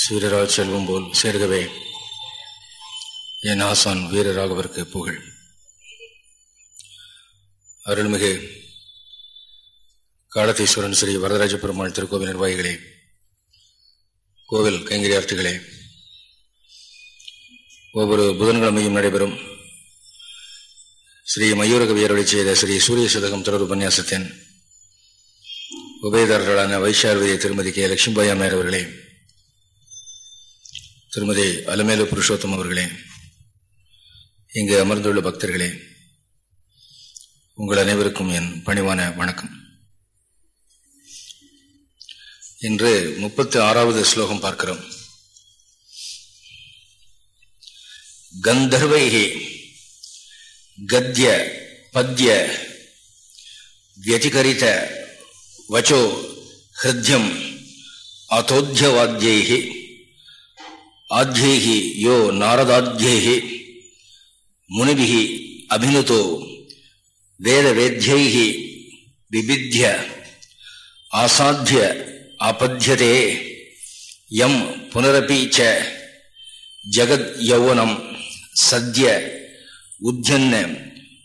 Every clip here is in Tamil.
சீரரால் செல்வம் போல் சேர்கவே என் ஆசான் வீரராகவருக்கு புகழ். அருள்மிகு காலத்தீஸ்வரன் ஸ்ரீ வரதராஜ பெருமாள் திருக்கோவில் நிர்வாகிகளே கோவில் கைங்கரியார்த்திகளே ஒவ்வொரு புதன்கிழமையும் நடைபெறும் ஸ்ரீ மயூரகவியருடைய செய்த ஸ்ரீ சூரிய சதகம் தொடர் உபன்யாசத்தின் உபயதாரர்களான வைஷார்வதிய திருமதி கே. லட்சுமிபாய் அம்மையார் அவர்களே திருமதி அலமேலு புருஷோத்தம் அவர்களே இங்கு அமர்ந்துள்ள பக்தர்களே உங்கள் அனைவருக்கும் என் பணிவான வணக்கம். இன்று முப்பத்தி ஆறாவது ஸ்லோகம் பார்க்கிறோம். கந்தர்வைகி கத்ய பத்ய வியதிகரித வச்சோ ஹிருத்யம் அதோத்தியவாத்தியை ஆத்யேகி யோ நாரதாத்யேகி முனிபிகி அபினுதோ வேத வேத்யைகி விபித்ய ஆசாத்திய ஆபத்தியதே எம் புனரபீச்ச ஜகத் யௌவனம் சத்ய உத்தியன்ன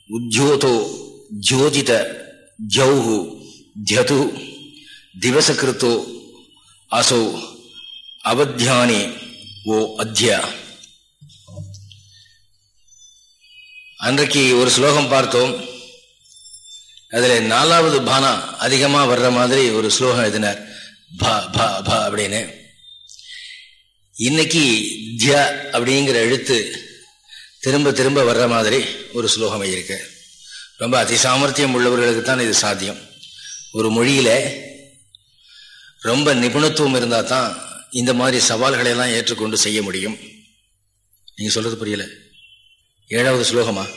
உத்தியோதோ ஜோதித ஜௌஹு தியது திவசகிருத்தோ அசோ அவத்தியானி ஓ அத்யா அன்றைக்கு ஒரு ஸ்லோகம் பார்த்தோம். அதில் நாலாவது பானா அதிகமாக வர்ற மாதிரி ஒரு ஸ்லோகம் எழுதினார். பா பா பா அப்படின்னு. இன்னைக்கு தியா அப்படிங்கிற எழுத்து திரும்ப திரும்ப வர்ற மாதிரி ஒரு ஸ்லோகம் இருக்கு ரொம்ப அதிசாமர்த்தியம் உள்ளவர்களுக்கு தான் இது சாத்தியம். ஒரு மொழியில ரொம்ப நிபுணத்துவம் இருந்தால் தான் இந்த மாதிரி சவால்களை எல்லாம் ஏற்றுக்கொண்டு செய்ய முடியும். நீங்க சொல்றது புரியல. ஏழாவது ஸ்லோகமா?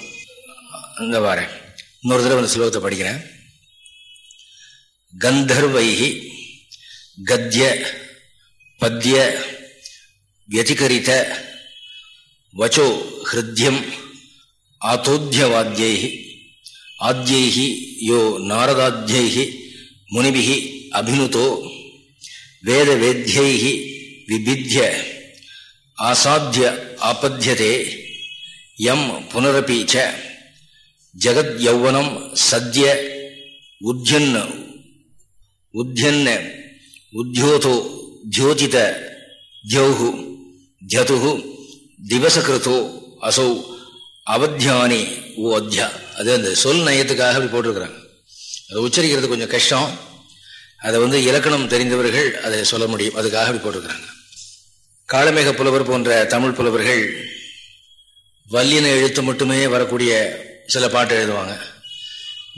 அந்த வாரேன். இன்னொரு தடவை அந்த ஸ்லோகத்தை படிக்கிறேன். கந்தர்வைகி கத்திய பத்ய வியதிகரித்த வச்சோ ஹிருத்யம் ஆத்தோத்தியவாத்தியை ஆத்யை யோ நாரதாத்யை முனிபிகி அபினுதோ வேத வேத்தியைகி விபித்திய ஆசாத்திய ஆபத்தியதே எம் புனரபீச்ச ஜகத் யௌவனம் சத்ய உத்யன் உத்யன் உத்யோதோ தியோதித தியௌஹு தியது திவசகிருத்தோ அசௌ அவத்தியானி ஓ அத்தியா அது அந்த சொல் நயத்துக்காக அப்படி போட்டிருக்கிறாங்க. அதை உச்சரிக்கிறது கொஞ்சம் கஷ்டம். அதை வந்து இலக்கணம் தெரிந்தவர்கள் அதை சொல்ல முடியும். அதுக்காக அப்படி போட்டிருக்கிறாங்க. காளமேக புலவர் போன்ற தமிழ் புலவர்கள் வல்லின எழுத்து மட்டுமே வரக்கூடிய சில பாட்டு எழுதுவாங்க.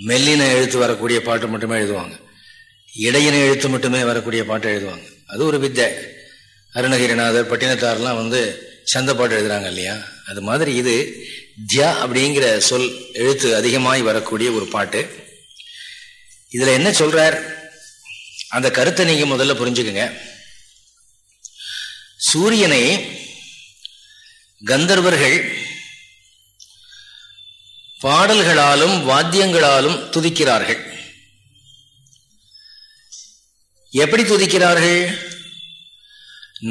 மெல்லின எழுத்து வரக்கூடிய பாட்டு மட்டுமே எழுதுவாங்க. இடையின எழுத்து மட்டுமே வரக்கூடிய பாட்டு எழுதுவாங்க. அது ஒரு வித்தை. அருணகிரிநாதர் பட்டினத்தார்லாம் வந்து சந்த பாட்டு எழுதுறாங்க இல்லையா? அது மாதிரி இது தியா அப்படிங்கிற சொல் எழுத்து அதிகமாய் வரக்கூடிய ஒரு பாட்டு. இதுல என்ன சொல்றார்? அந்த கருத்தை நீங்க முதல்ல புரிஞ்சுக்குங்க. சூரியனை கந்தர்வர்கள் பாடல்களாலும் வாத்தியங்களாலும் துதிக்கிறார்கள். எப்படி துதிக்கிறார்கள்?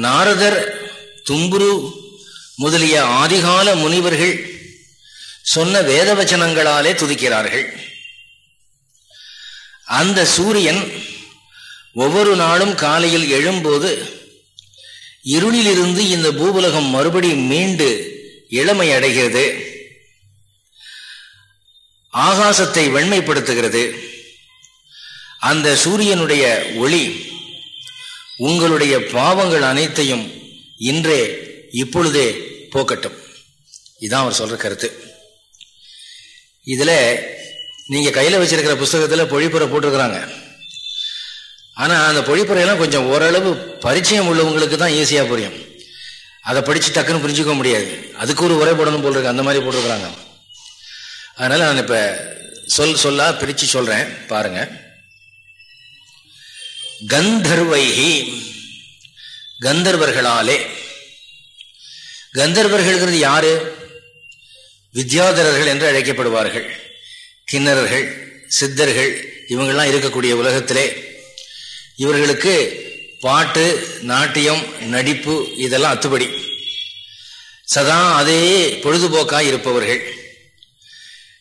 நாரதர் தும்புரு முதலிய ஆதிகால முனிவர்கள் சொன்ன வேதவச்சனங்களாலே துதிக்கிறார்கள். அந்த சூரியன் ஒவ்வொரு நாளும் காலையில் எழும்போது இருளிலிருந்து இந்த பூபுலகம் மறுபடி மீண்டு இளமை அடைகிறது. ஆகாசத்தை வெண்மைப்படுத்துகிறது. அந்த சூரியனுடைய ஒளி உங்களுடைய பாவங்கள் அனைத்தையும் இன்றே இப்பொழுதே போக்கட்டும். இதான் அவர் சொல்ற கருத்து. இதுல நீங்க கையில வச்சிருக்கிற புஸ்தகத்துல பொழிப்புற போட்டிருக்கிறாங்க. ஆனா அந்த பொழிப்புரையெல்லாம் கொஞ்சம் ஓரளவு பரிச்சயம் உள்ளவங்களுக்கு தான் ஈஸியா புரியும். அதை படிச்சு டக்குன்னு புரிஞ்சுக்க முடியாது. அதுக்கு ஒரு உரை போடணும் போல் இருக்கு. அந்த மாதிரி போட்டிருக்கிறாங்க. அதனால நான் இப்ப சொல் சொல்லா பிரிச்சு சொல்றேன். பாருங்க. கந்தர்வைகி கந்தர்வர்களாலே. கந்தர்வர்கள்ங்கிறது யாரு? வித்யாதரர்கள் என்று அழைக்கப்படுவார்கள். கிண்ணறர்கள் சித்தர்கள் இவங்கெல்லாம் இருக்கக்கூடிய உலகத்திலே இவர்களுக்கு பாட்டு நாட்டியம் நடிப்பு இதெல்லாம் அத்துபடி. சதா அதே பொழுதுபோக்காக இருப்பவர்கள்.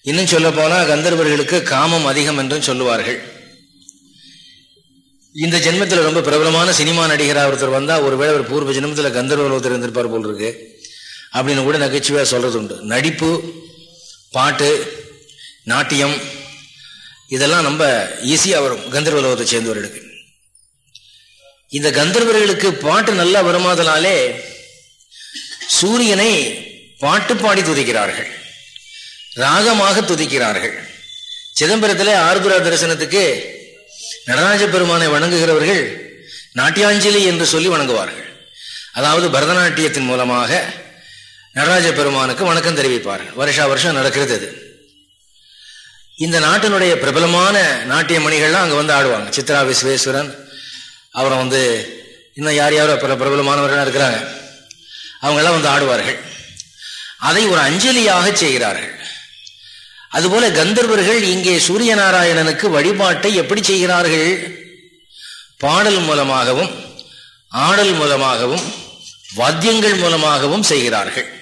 இன்னும் சொல்ல போனால் கந்தர்வர்களுக்கு காமம் அதிகம் என்றும் சொல்லுவார்கள். இந்த ஜென்மத்தில் ரொம்ப பிரபலமான சினிமா நடிகராக ஒருத்தர் வந்தால் ஒருவேளை ஒரு பூர்வ ஜென்மத்தில் கந்தர்வ ஒருத்தர் இருந்திருப்பார் போல் இருக்கு அப்படின்னு கூட நகைச்சுவையாக சொல்கிறது உண்டு நடிப்பு பாட்டு நாட்டியம் இதெல்லாம் ரொம்ப ஈஸியாக வரும் கந்தர்வ லோகத்தை சேர்ந்தவர்களுக்கு. இந்த கந்தர்வர்களுக்கு பாட்டு நல்லா வருமாதனாலே சூரியனை பாட்டு பாடி துதிக்கிறார்கள். ராகமாக துதிக்கிறார்கள். சிதம்பரத்தில் ஆர்புரா தரிசனத்துக்கு நடராஜ பெருமானை வணங்குகிறவர்கள் நாட்டியாஞ்சலி என்று சொல்லி வணங்குவார்கள். அதாவது பரதநாட்டியத்தின் மூலமாக நடராஜ பெருமானுக்கு வணக்கம் தெரிவிப்பார்கள். வருஷா வருஷம் நடக்கிறது அது. இந்த நாட்டினுடைய பிரபலமான நாட்டிய மணிகள்லாம் அங்கே வந்து ஆடுவாங்க. சித்ரா விஸ்வேஸ்வரன் அப்புறம் வந்து இன்னும் யார் யாரும் பிரபலமானவர்களாக இருக்கிறாங்க. அவங்கெல்லாம் வந்து ஆடுவார்கள். அதை ஒரு அஞ்சலியாக செய்கிறார்கள். அதுபோல கந்தர்வர்கள் இங்கே சூரிய நாராயணனுக்கு வழிபாட்டை எப்படி செய்கிறார்கள்? பாடல் மூலமாகவும் ஆடல் மூலமாகவும் வாத்தியங்கள் மூலமாகவும் செய்கிறார்கள்.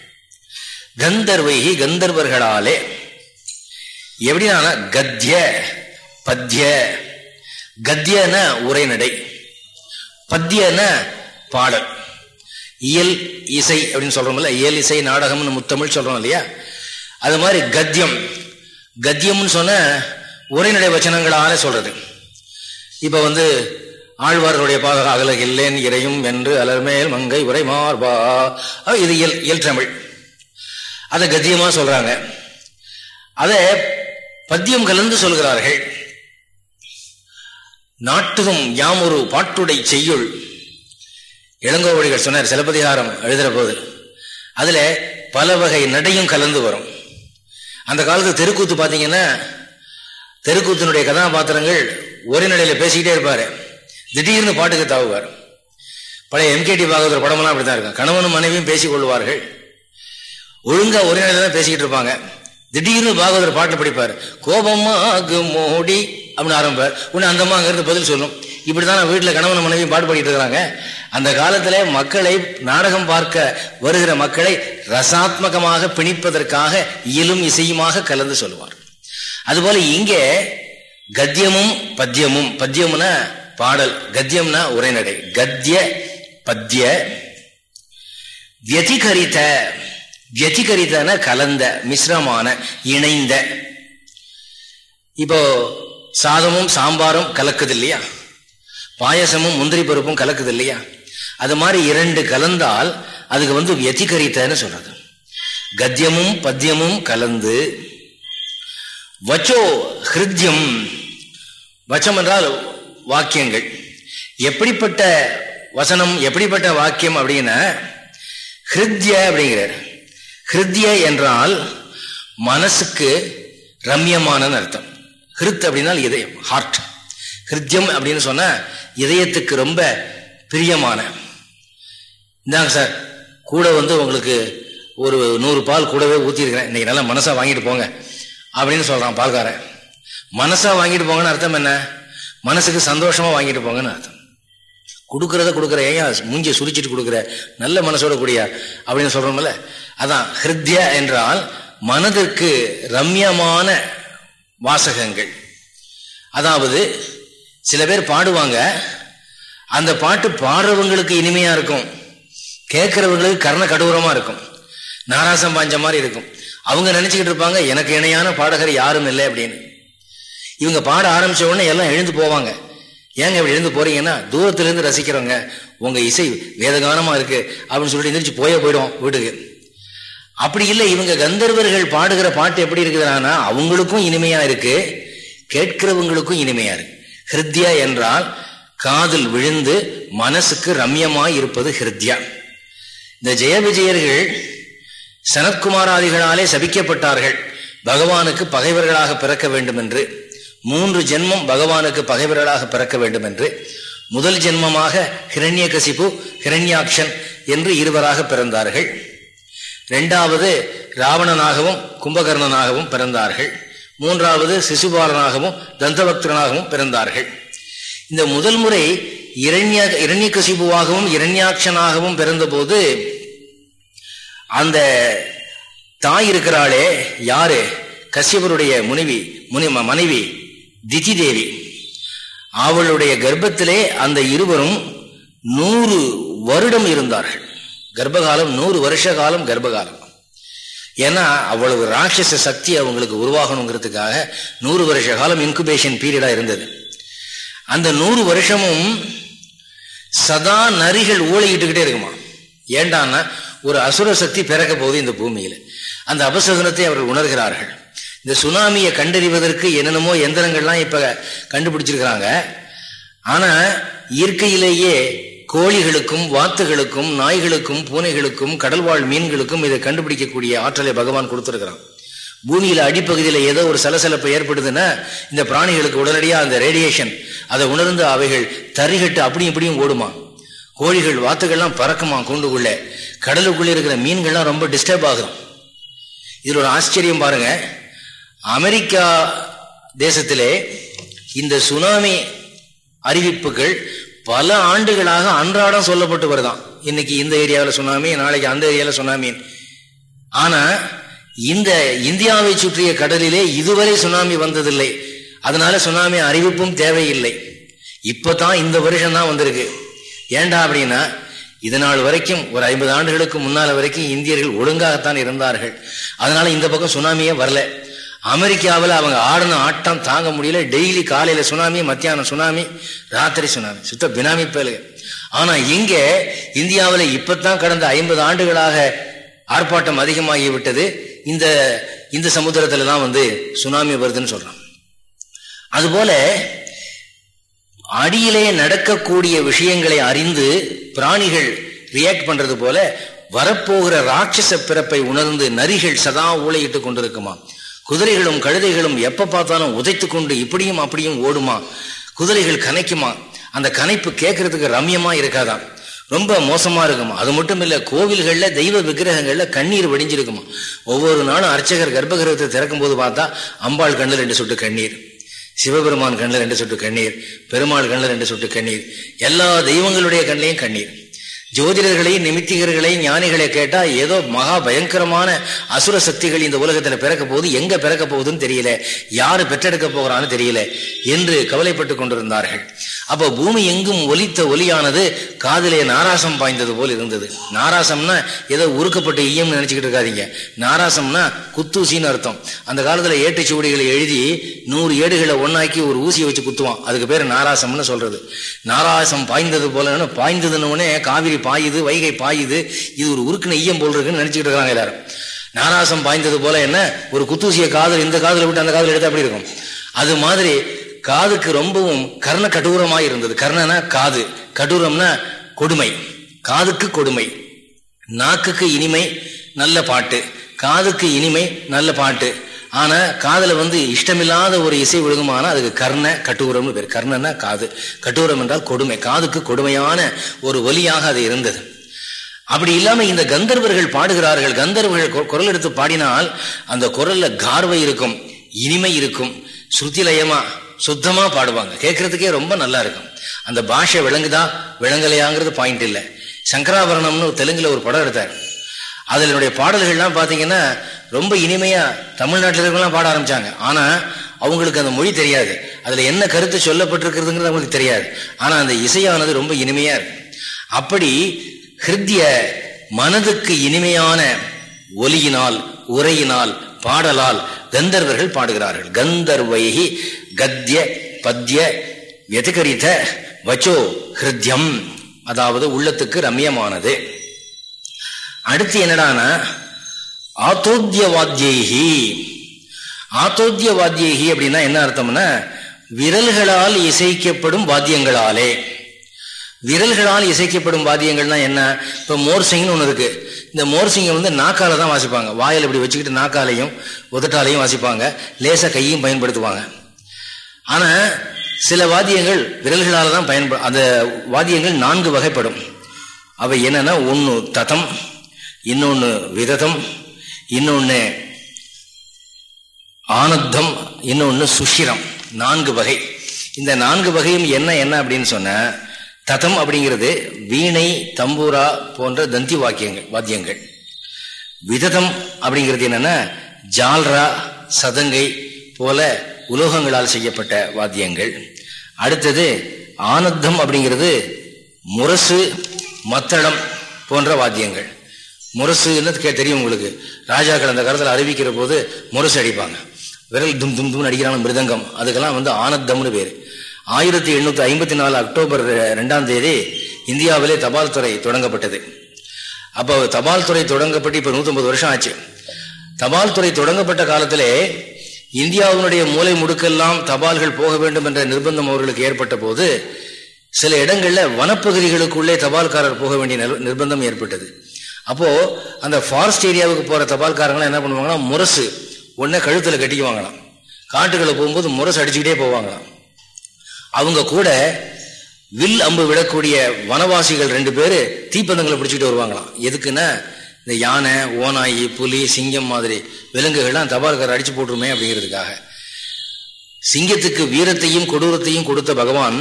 கந்தர்வைகி கந்தர்வர்களாலே எப்படின்னா கத்திய பத்திய கத்தியன உரைநடை. பத்தியன பாடல். இயல் இசை அப்படின்னு சொல்றோம்ல இயல் இசை நாடகம்னு முத்தமிழ் சொல்றோம் இல்லையா? அது மாதிரி கத்தியம். கத்தியம்னு சொன்ன உரைநடை வச்சனங்களால சொல்றது. இப்போ வந்து ஆழ்வார்களுடைய பாக அகல இல்லேன் இறையும் என்று அலர்மேல் மங்கை உரை மார்பா இது இயல் இயல் தமிழ். அதை கத்தியமாக சொல்றாங்க. அதை பத்தியம் கலந்து சொல்கிறார்கள். நாட்டுதும் யாம் ஒரு பாட்டுடை செய்யுள். இளங்கோவடிகள் சொன்னார் சிலப்பதிகாரம் எழுதுகிற போது. அதில் பல வகை நடையும் கலந்து வரும். அந்த காலத்து தெருக்கூத்து பார்த்தீங்கன்னா தெருக்கூத்தினுடைய கதாபாத்திரங்கள் ஒரே நிலையில் பேசிக்கிட்டே இருப்பார். திடீர்னு பாட்டுக்கு தாவுவார். பழைய எம்கேடி பாகவதர் படமெல்லாம் அப்படித்தான் இருக்கும். கணவனும் மனைவியும் பேசிக் கொள்வார்கள் ஒழுங்காக ஒரே நிலையில தான் பேசிக்கிட்டு இருப்பாங்க. திடீர்னு பாகவதர் பாட்டு படிப்பார். கோபமாக மோடி அப்படின்னு ஆரம்பிப்பார். உன்னை அந்தம்மா அங்கிருந்து பதில் சொல்லும். இப்படிதான் வீட்டில் கணவன் மனைவி பாடுபடிட்டு இருக்கிறாங்க. அந்த காலத்துல மக்களை நாடகம் பார்க்க வருகிற மக்களை ரசாத்மகமாக பிணிப்பதற்காக இயலும் இசையுமாக கலந்து சொல்லுவார். அதுபோல இங்கே கத்தியமும் பத்தியமும் பத்தியம்னா பாடல் கத்தியம்னா உரைநடை கத்திய பத்திய வியதிகரித்த வியதிகரித்தன கலந்த மிஸ்ரமான இணைந்த. இப்போ சாதமும் சாம்பாரும் கலக்குது இல்லையா பாயசமும் முந்திரி பருப்பும் கலக்குது இல்லையா அது மாதிரி இரண்டு கலந்தால் அதுக்கு வந்து வியதிகரித்தன்னு சொல்றது. கத்தியமும் பத்தியமும் கலந்து வச்சோ ஹிருத்யம். வச்சம் என்றால் வாக்கியங்கள். எப்படிப்பட்ட வசனம் எப்படிப்பட்ட வாக்கியம் அப்படின்னா ஹிருத்ய அப்படிங்கிறார். ஹிருத்ய என்றால் மனசுக்கு ரம்யமானன்னு அர்த்தம். ஹிருத் அப்படின்னா இதயம் ஹார்ட் ஹிருத்யம் அப்படின்னு சொன்ன இதயத்துக்கு ரொம்ப பிரியமான. இந்தாங்க சார் கூட வந்து உங்களுக்கு ஒரு நூறு பால் கூடவே ஊற்றிருக்கிறேன் இன்னைக்கு நல்லா மனசாக வாங்கிட்டு போங்க. அப்படின்னு சொல்கிறான் பால்காரன். மனசாக வாங்கிட்டு போங்கன்னு அர்த்தம் என்ன? மனசுக்கு சந்தோஷமாக வாங்கிட்டு போங்கன்னு அர்த்தம். கொடுக்குறத கொடுக்குற ஏன் மூஞ்சியை சுரிச்சிட்டு கொடுக்குற நல்ல மனசோட கூடிய? அப்படின்னு சொல்கிறோம்ல அதான் ஹிருத்யா என்றால் மனதிற்கு ரம்யமான வாசகங்கள். அதாவது சில பேர் பாடுவாங்க அந்த பாட்டு பாடுறவங்களுக்கு இனிமையா இருக்கும். கேட்குறவங்களுக்கு கர்ண கடூரமா இருக்கும். நாராசம் பாஞ்ச மாதிரி இருக்கும். அவங்க நினைச்சுக்கிட்டு இருப்பாங்க எனக்கு இணையான பாடகர் யாரும் இல்லை அப்படின்னு. இவங்க பாட ஆரம்பிச்ச உடனே எல்லாம் எழுந்து போவாங்க. ஏங்க இப்படி எழுந்து போறீங்கன்னா தூரத்திலிருந்து ரசிக்கிறவங்க உங்க இசை வேதகானமா இருக்கு அப்படின்னு சொல்லிட்டு எந்திரிச்சு போயே போயிடும் வீட்டுக்கு. அப்படி இல்லை இவங்க கந்தர்வர்கள் பாடுகிற பாட்டு எப்படி இருக்குதுன்னா அவங்களுக்கும் இனிமையா இருக்கு கேட்கிறவங்களுக்கும் இனிமையா இருக்கு. ஹிருத்யா என்றால் காதில் விழுந்து மனசுக்கு ரம்யமாய் இருப்பது ஹிருத்யா. இந்த ஜெய விஜயர்கள் சனத்குமாராதிகளாலே சபிக்கப்பட்டார்கள். பகவானுக்கு பகைவர்களாக பிறக்க வேண்டும் என்று மூன்று ஜென்மம் பகவானுக்கு பகைவர்களாக பிறக்க வேண்டும் என்று முதல் ஜென்மமாக ஹிரண்ய கசிப்பு ஹிரண்யாக்ஷன் என்று இருவராக பிறந்தார்கள். இரண்டாவது ராவணனாகவும் கும்பகர்ணனாகவும் பிறந்தார்கள். மூன்றாவது சிசுபாலனாகவும் தந்தபக்தனாகவும் பிறந்தார்கள். இந்த முதல் முறை இரண்ய இரண்யகசிபுவாகவும் இரண்யாட்சனாகவும் பிறந்தபோது அந்த தாய் இருக்கிறாளே யாரு? கசிபருடைய முனிவி முனி மனைவி திதி தேவி அவளுடைய கர்ப்பத்திலே அந்த இருவரும் நூறு வருடம் இருந்தார்கள். கர்ப்பகாலம் நூறு வருஷ காலம் கர்ப்பகாலம். ஏன்னா அவ்வளவு ராட்சச சக்தி அவங்களுக்கு உருவாகணுங்கிறதுக்காக நூறு வருஷ காலம் இன்குபேஷன் பீரியடாக இருந்தது. அந்த நூறு வருஷமும் சதா நரிகள் ஊழையிட்டுக்கிட்டே இருக்குமா? ஏண்டான்னா ஒரு அசுர சக்தி பிறக்க போகுது இந்த பூமியில். அந்த அபசகுனத்தை அவர்கள் உணர்கிறார்கள். இந்த சுனாமியை கண்டறிவதற்கு என்னென்னமோ எந்திரங்கள்லாம் இப்போ கண்டுபிடிச்சிருக்கிறாங்க. ஆனால் இயற்கையிலேயே கோழிகளுக்கும் வாத்துகளுக்கும் நாய்களுக்கும் பூனைகளுக்கும் கடல்வாழ் மீன்களுக்கும் இதை கண்டுபிடிக்கக்கூடிய ஆற்றலை பகவான் கொடுத்துருக்கிறான். பூமியில அடிப்பகுதியில் ஏதோ ஒரு சலசலப்பு ஏற்படுதுன்னா இந்த பிராணிகளுக்கு உடனடியாக அந்த ரேடியேஷன் அதை உணர்ந்து அவைகள் தறிகட்டு அப்படியும் இப்படியும் ஓடுமா? கோழிகள் வாத்துகள்லாம் பறக்குமா கூண்டுக்குள்ள? கடலுக்குள்ளே இருக்கிற மீன்கள்லாம் ரொம்ப டிஸ்டர்ப் ஆகும் இதில் ஒரு ஆச்சரியம் பாருங்க. அமெரிக்கா தேசத்திலே இந்த சுனாமி அறிவிப்புகள் பல ஆண்டுகளாக அன்றாடம் சொல்லப்பட்டு வருதான் இன்னைக்கு இந்த ஏரியாவில் சுனாமி நாளைக்கு அந்த ஏரியாவில் சுனாமி. ஆனா இந்த இந்தியாவை சுற்றிய கடலிலே இதுவரை சுனாமி வந்ததில்லை. அதனால சுனாமி அறிவிப்பும் தேவையில்லை. இப்பதான் இந்த வருஷம் தான் வந்திருக்கு. ஏண்டா அப்படின்னா இதனால் வரைக்கும் ஒரு ஐம்பது ஆண்டுகளுக்கு முன்னால வரைக்கும் இந்தியர்கள் ஒழுங்காகத்தான் இருந்தார்கள். அதனால இந்த பக்கம் சுனாமியே வரல. அமெரிக்காவில் அவங்க ஆடின ஆட்டம் தாங்க முடியல. டெய்லி காலையில சுனாமி மத்தியானம் சுனாமி ராத்திரி சுனாமி. சுத்த பினாமி பேலு. ஆனா இங்க இந்தியாவில் இப்பத்தான் கடந்த ஐம்பது ஆண்டுகளாக ஆர்ப்பாட்டம் அதிகமாகி விட்டது. இந்த இந்த சமுத்திரத்துல தான் வந்து சுனாமி வருதுன்னு சொல்றான். அதுபோல அடியிலே நடக்கக்கூடிய விஷயங்களை அறிந்து பிராணிகள் ரியாக்ட் பண்றது போல வரப்போகிற ராட்சச பிறப்பை உணர்ந்து நரிகள் சதா ஊழையிட்டு கொண்டிருக்குமா குதிரைகளும் கழுதைகளும் எப்ப பார்த்தாலும் உதைத்து கொண்டு இப்படியும் அப்படியும் ஓடுமா? குதிரைகள் கனைக்குமா? அந்த கனைப்பு கேட்கறதுக்கு ரம்யமா இருக்காதான் ரொம்ப மோசமா இருக்குமா? அது மட்டும் இல்ல கோவில்கள்ல தெய்வ விக்கிரகங்கள்ல கண்ணீர் வடிஞ்சிருக்குமா? ஒவ்வொரு நாளும் அர்ச்சகர் கர்ப்பகிரகத்தை திறக்கும் போது பார்த்தா அம்பாள் கண்ணில் ரெண்டு சொட்டு கண்ணீர் சிவபெருமான் கண்ணில் ரெண்டு சொட்டு கண்ணீர் பெருமாள் கண்ணில் ரெண்டு சொட்டு கண்ணீர் எல்லா தெய்வங்களுடைய கண்ணிலையும் கண்ணீர். ஜோதிடர்களை நிமித்திகர்களை ஞானிகளை கேட்டா ஏதோ மகா பயங்கரமான அசுர சக்திகள் இந்த உலகத்துல பிறக்க போகுது. எங்க பிறக்க போகுதுன்னு தெரியல. யாரு பெற்றெடுக்க போகிறான்னு தெரியல. என்று கவலைப்பட்டு கொண்டிருந்தார்கள். அப்போ பூமி எங்கும் ஒலித்த ஒலியானது காதிலே நாராசம் பாய்ந்தது போல் இருந்தது. நாராசம்னா ஏதோ உருக்கப்பட்ட ஈயம்னு நினைச்சுக்கிட்டு இருக்காதீங்க. நாராசம்னா குத்தூசின்னு அர்த்தம். அந்த காலத்துல ஏட்டு சுவடிகளை எழுதி நூறு ஏடுகளை ஒன்னாக்கி ஒரு ஊசியை வச்சு குத்துவான். அதுக்கு பேர் நாராசம்னு சொல்றது. நாராசம் பாய்ந்தது போல பாய்ந்ததுன்னு காவிரி பாயுது வைகை பாயுது இது ஒரு உருக்கு நெய்யம் போல் இருக்குன்னு நினைச்சுக்கிட்டு இருக்காங்க எல்லாரும். நாராசம் பாய்ந்தது போல என்ன? ஒரு குத்தூசிய காதல் இந்த காதல விட்டு அந்த காதல் எடுத்து அப்படி இருக்கும்? அது மாதிரி காதுக்கு ரொம்பவும் கர்ண கடூரமாக இருந்தது. கர்ணனா காது. கடூரம்னா கொடுமை. காதுக்கு கொடுமை. நாக்குக்கு இனிமை நல்ல பாட்டு. காதுக்கு இனிமை நல்ல பாட்டு. ஆனா காதல வந்து இஷ்டமில்லாத ஒரு இசை விழுகுமானா அதுக்கு கர்ண கட்டுரம்னு பேர். கர்ணன்னா காது. கட்டுரம் என்றால் கொடுமை. காதுக்கு கொடுமையான ஒரு ஒலியாக அது இருந்தது. அப்படி இல்லாம இந்த கந்தர்வர்கள் பாடுகிறார்கள். கந்தர்வர்கள் குரல் எடுத்து பாடினால் அந்த குரல்ல கார்வை இருக்கும் இனிமை இருக்கும் சுருத்திலயமா சுத்தமா பாடுவாங்க. கேட்கறதுக்கே ரொம்ப நல்லா இருக்கும். அந்த பாஷை விளங்குதா? விளங்கலையாங்கிறது பாயிண்ட் இல்லை. சங்கராபரணம்னு தெலுங்குல ஒரு படம் எடுத்தார். அதில் என்னுடைய பாடல்கள்லாம் பார்த்தீங்கன்னா ரொம்ப இனிமையாக தமிழ்நாட்டில் இருக்கலாம் பாட ஆரம்பித்தாங்க ஆனால் அவங்களுக்கு அந்த மொழி தெரியாது. அதில் என்ன கருத்து சொல்லப்பட்டிருக்கிறதுங்கிறது அவங்களுக்கு தெரியாது. ஆனால் அந்த இசையானது ரொம்ப இனிமையாக இருக்கும் அப்படி ஹிருத்திய மனதுக்கு இனிமையான ஒலியினால் உரையினால் பாடலால் கந்தர்வர்கள் பாடுகிறார்கள். கந்தர்வைகி கத்திய பத்திய வெதுகரித்த வச்சோ ஹிருத்யம். அதாவது உள்ளத்துக்கு ரம்யமானது. அடுத்து என்னடானா? ஆத்தோத்திய வாத்தியேகி ஆத்தோத்திய வாத்தியேகி அப்படின்னா என்ன அர்த்தம்னா விரல்களால் இசைக்கப்படும் வாத்தியங்களாலே. விரல்களால் இசைக்கப்படும் வாத்தியங்கள்னா என்ன? இப்போ மோர்சிங்னு ஒன்று இருக்கு. இந்த மோர்சிங்கை வந்து நாக்கால தான் வாசிப்பாங்க. வாயில் இப்படி வச்சுக்கிட்டு நாக்காலையும் உதட்டாலையும் வாசிப்பாங்க. லேசாக கையும் பயன்படுத்துவாங்க. ஆனால் சில வாத்தியங்கள் விரல்களால் தான் பயன்படு அந்த வாத்தியங்கள் நான்கு வகைப்படும். அவை என்னென்னா ஒன்று ததம் இன்னொன்று விததம் இன்னொன்று ஆனந்தம் இன்னொன்று சுஷிரம். நான்கு வகை. இந்த நான்கு வகையும் என்ன என்ன அப்படின்னு சொன்ன ததம் அப்படிங்கிறது வீணை தம்பூரா போன்ற தந்தி வாக்கியங்கள் வாத்தியங்கள். விததம் அப்படிங்கிறது என்னன்னா ஜால்ரா சதங்கை போல உலோகங்களால் செய்யப்பட்ட வாத்தியங்கள். அடுத்தது ஆனந்தம் அப்படிங்கிறது முரசு மத்தளம் போன்ற வாத்தியங்கள். முரசுன்னு தெரியும் உங்களுக்கு? ராஜாக்கள் அந்த காலத்தில் அறிவிக்கிற போது முரசு அடிப்பாங்க. விரல் தும் தும் தும் அடிக்கிறாங்க மிருதங்கம். அதுக்கெல்லாம் வந்து ஆனந்தம்னு பேர். ஆயிரத்தி எண்ணூத்தி ஐம்பத்தி நாலு அக்டோபர் ரெண்டாம் தேதி இந்தியாவிலே தபால் துறை தொடங்கப்பட்டது. அப்போ தபால் துறை தொடங்கப்பட்டு இப்போ நூற்றம்பது வருஷம் ஆச்சு. தபால் துறை தொடங்கப்பட்ட காலத்திலே இந்தியாவினுடைய மூலை முடுக்கெல்லாம் தபால்கள் போக வேண்டும் என்ற நிர்பந்தம் அவர்களுக்கு ஏற்பட்ட போது சில இடங்களில் வனப்பகுதிகளுக்குள்ளே தபால்காரர் போக வேண்டிய நிர்பந்தம் ஏற்பட்டது. அப்போது அந்த ஃபாரஸ்ட் ஏரியாவுக்கு போகிற தபால்காரங்களாம் என்ன பண்ணுவாங்கன்னா முரசு. ஒன்ன கழுத்தில் கட்டிக்குவாங்களாம். காட்டுகளை போகும்போது முரசு அடிச்சுக்கிட்டே போவாங்களாம். அவங்க கூட வில் அம்பு விடக்கூடிய வனவாசிகள் ரெண்டு பேர் தீப்பந்தங்களை பிடிச்சிட்டு வருவாங்களாம். எதுக்குன்னா இந்த யானை ஓனாயி புலி சிங்கம் மாதிரி விலங்குகள்லாம் தபால்காரர் அடிச்சு போட்டுருமே அப்படிங்கிறதுக்காக. சிங்கத்துக்கு வீரத்தையும் கொடூரத்தையும் கொடுத்த பகவான்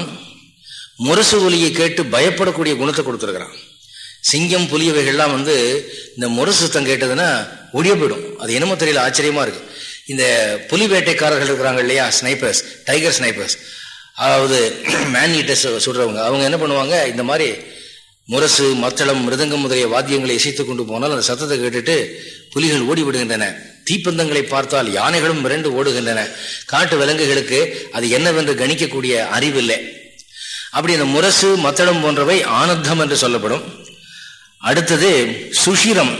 முரசு ஒலியை கேட்டு பயப்படக்கூடிய குணத்தை கொடுத்துருக்கிறான். சிங்கம் புலியவைகள்லாம் வந்து இந்த முரசு சுத்தம் கேட்டதுன்னா ஒடிய போயிடும். அது என்னமோ தெரியல ஆச்சரியமா இருக்கு. இந்த புலி வேட்டைக்காரர்கள் இருக்கிறாங்க இல்லையா? ஸ்னைப்பர்ஸ் டைகர் ஸ்னைப்பர்ஸ் அதாவது மேன் ஈட்டர்ஸ் சுடுறவங்க அவங்க என்ன பண்ணுவாங்க? இந்த மாதிரி முரசு மத்தளம் மிருதங்கம் முதலிய வாத்தியங்களை இசைத்து கொண்டு போனால் அந்த சத்தத்தை கேட்டுட்டு புலிகள் ஓடி விடுகின்றன. தீப்பந்தங்களை பார்த்தால் யானைகளும் மிரண்டு ஓடுகின்றன. காட்டு விலங்குகளுக்கு அது என்னவென்று கணிக்கக்கூடிய அறிவில்லை அப்படி அந்த முரசு மத்தளம் போன்றவை ஆனந்தம் என்று சொல்லப்படும். அடுத்தது சுஷிரம்.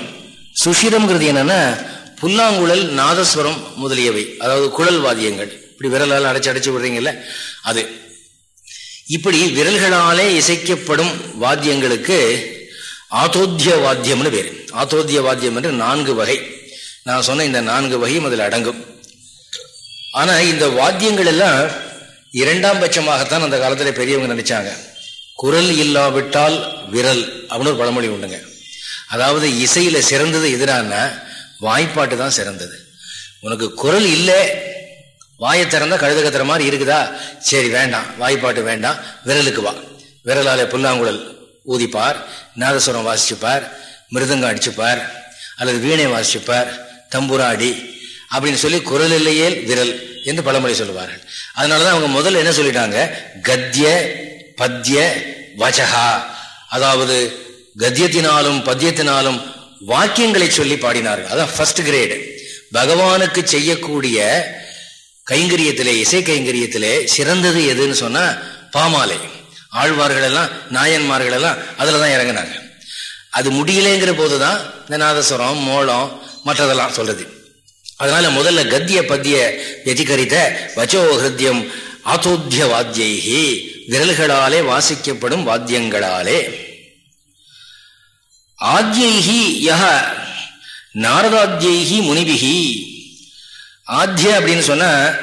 சுஷிரம்ங்கிறது என்னன்னா புல்லாங்குழல் நாதஸ்வரம் முதலியவை. அதாவது குழல் வாத்தியங்கள். இப்படி விரலால் அடைச்சு அடைச்சு விடுறீங்கல்ல? அது. இப்படி விரல்களாலே இசைக்கப்படும் வாத்தியங்களுக்கு ஆத்தோத்திய வாத்தியம்னு பேர். ஆத்தோத்திய வாத்தியம் என்று நான்கு வகை. நான் சொன்ன இந்த நான்கு வகையும் அதில் அடங்கும். ஆனால் இந்த வாத்தியங்கள் எல்லாம் இரண்டாம் பட்சமாகத்தான் அந்த காலத்தில் பெரியவங்க நினைச்சாங்க. குரல் இல்லாவிட்டால் விரல் அப்படின்னு ஒரு பழமொழி உண்டுங்க. அதாவது இசையில சிறந்தது எதிரான வாய்ப்பாட்டு தான் சிறந்தது. உனக்கு குரல் இல்லை வாயை திறந்தா கழுத கத்துற மாதிரி இருக்குதா? சரி வேண்டாம். வாய்ப்பாட்டு வேண்டாம். விரலுக்கு வா. விரலால புல்லாங்குழல் ஊதிப்பார் நாதஸ்வரம் வாசிச்சுப்பார் மிருதங்கம் அடிச்சுப்பார் அல்லது வீணை வாசிச்சுப்பார் தம்புராடி அப்படின்னு சொல்லி குரல் இல்லையே விரல் என்று பழமொழி சொல்லுவார்கள். அதனாலதான் அவங்க முதல்ல என்ன சொல்லிட்டாங்க? கத்திய பத்திய வச்சகா அதாவது கத்தியத்தினாலும் பத்தியத்தினாலும் வாக்கியங்களை சொல்லி பாடினார்கள். அதான் ஃபர்ஸ்ட் கிரேடு பகவானுக்கு செய்யக்கூடிய கைங்கரியத்திலே இசை கைங்கரியத்திலே சிறந்தது எதுன்னு சொன்னா பாமாலை ஆழ்வார்கள் எல்லாம் நாயன்மார்கள் எல்லாம் அதுலதான் இறங்கினாங்க. அது முடியலேங்கிற போதுதான் இந்த நாதஸ்வரம் மோளம் மற்றதெல்லாம் சொல்றது. அதனால முதல்ல கத்திய பத்திய வெதிகரித்த வச்சோ ஹிருத்தியம் ஆத்தோத்திய வாத்தியைகி விரல்களாலே வாசிக்கப்படும் வாத்தியங்களாலே. ஆத்தியைகி யக நாரதாத்தியைகி முனிபிகி ஆத்திய அப்படின்னு சொன்ன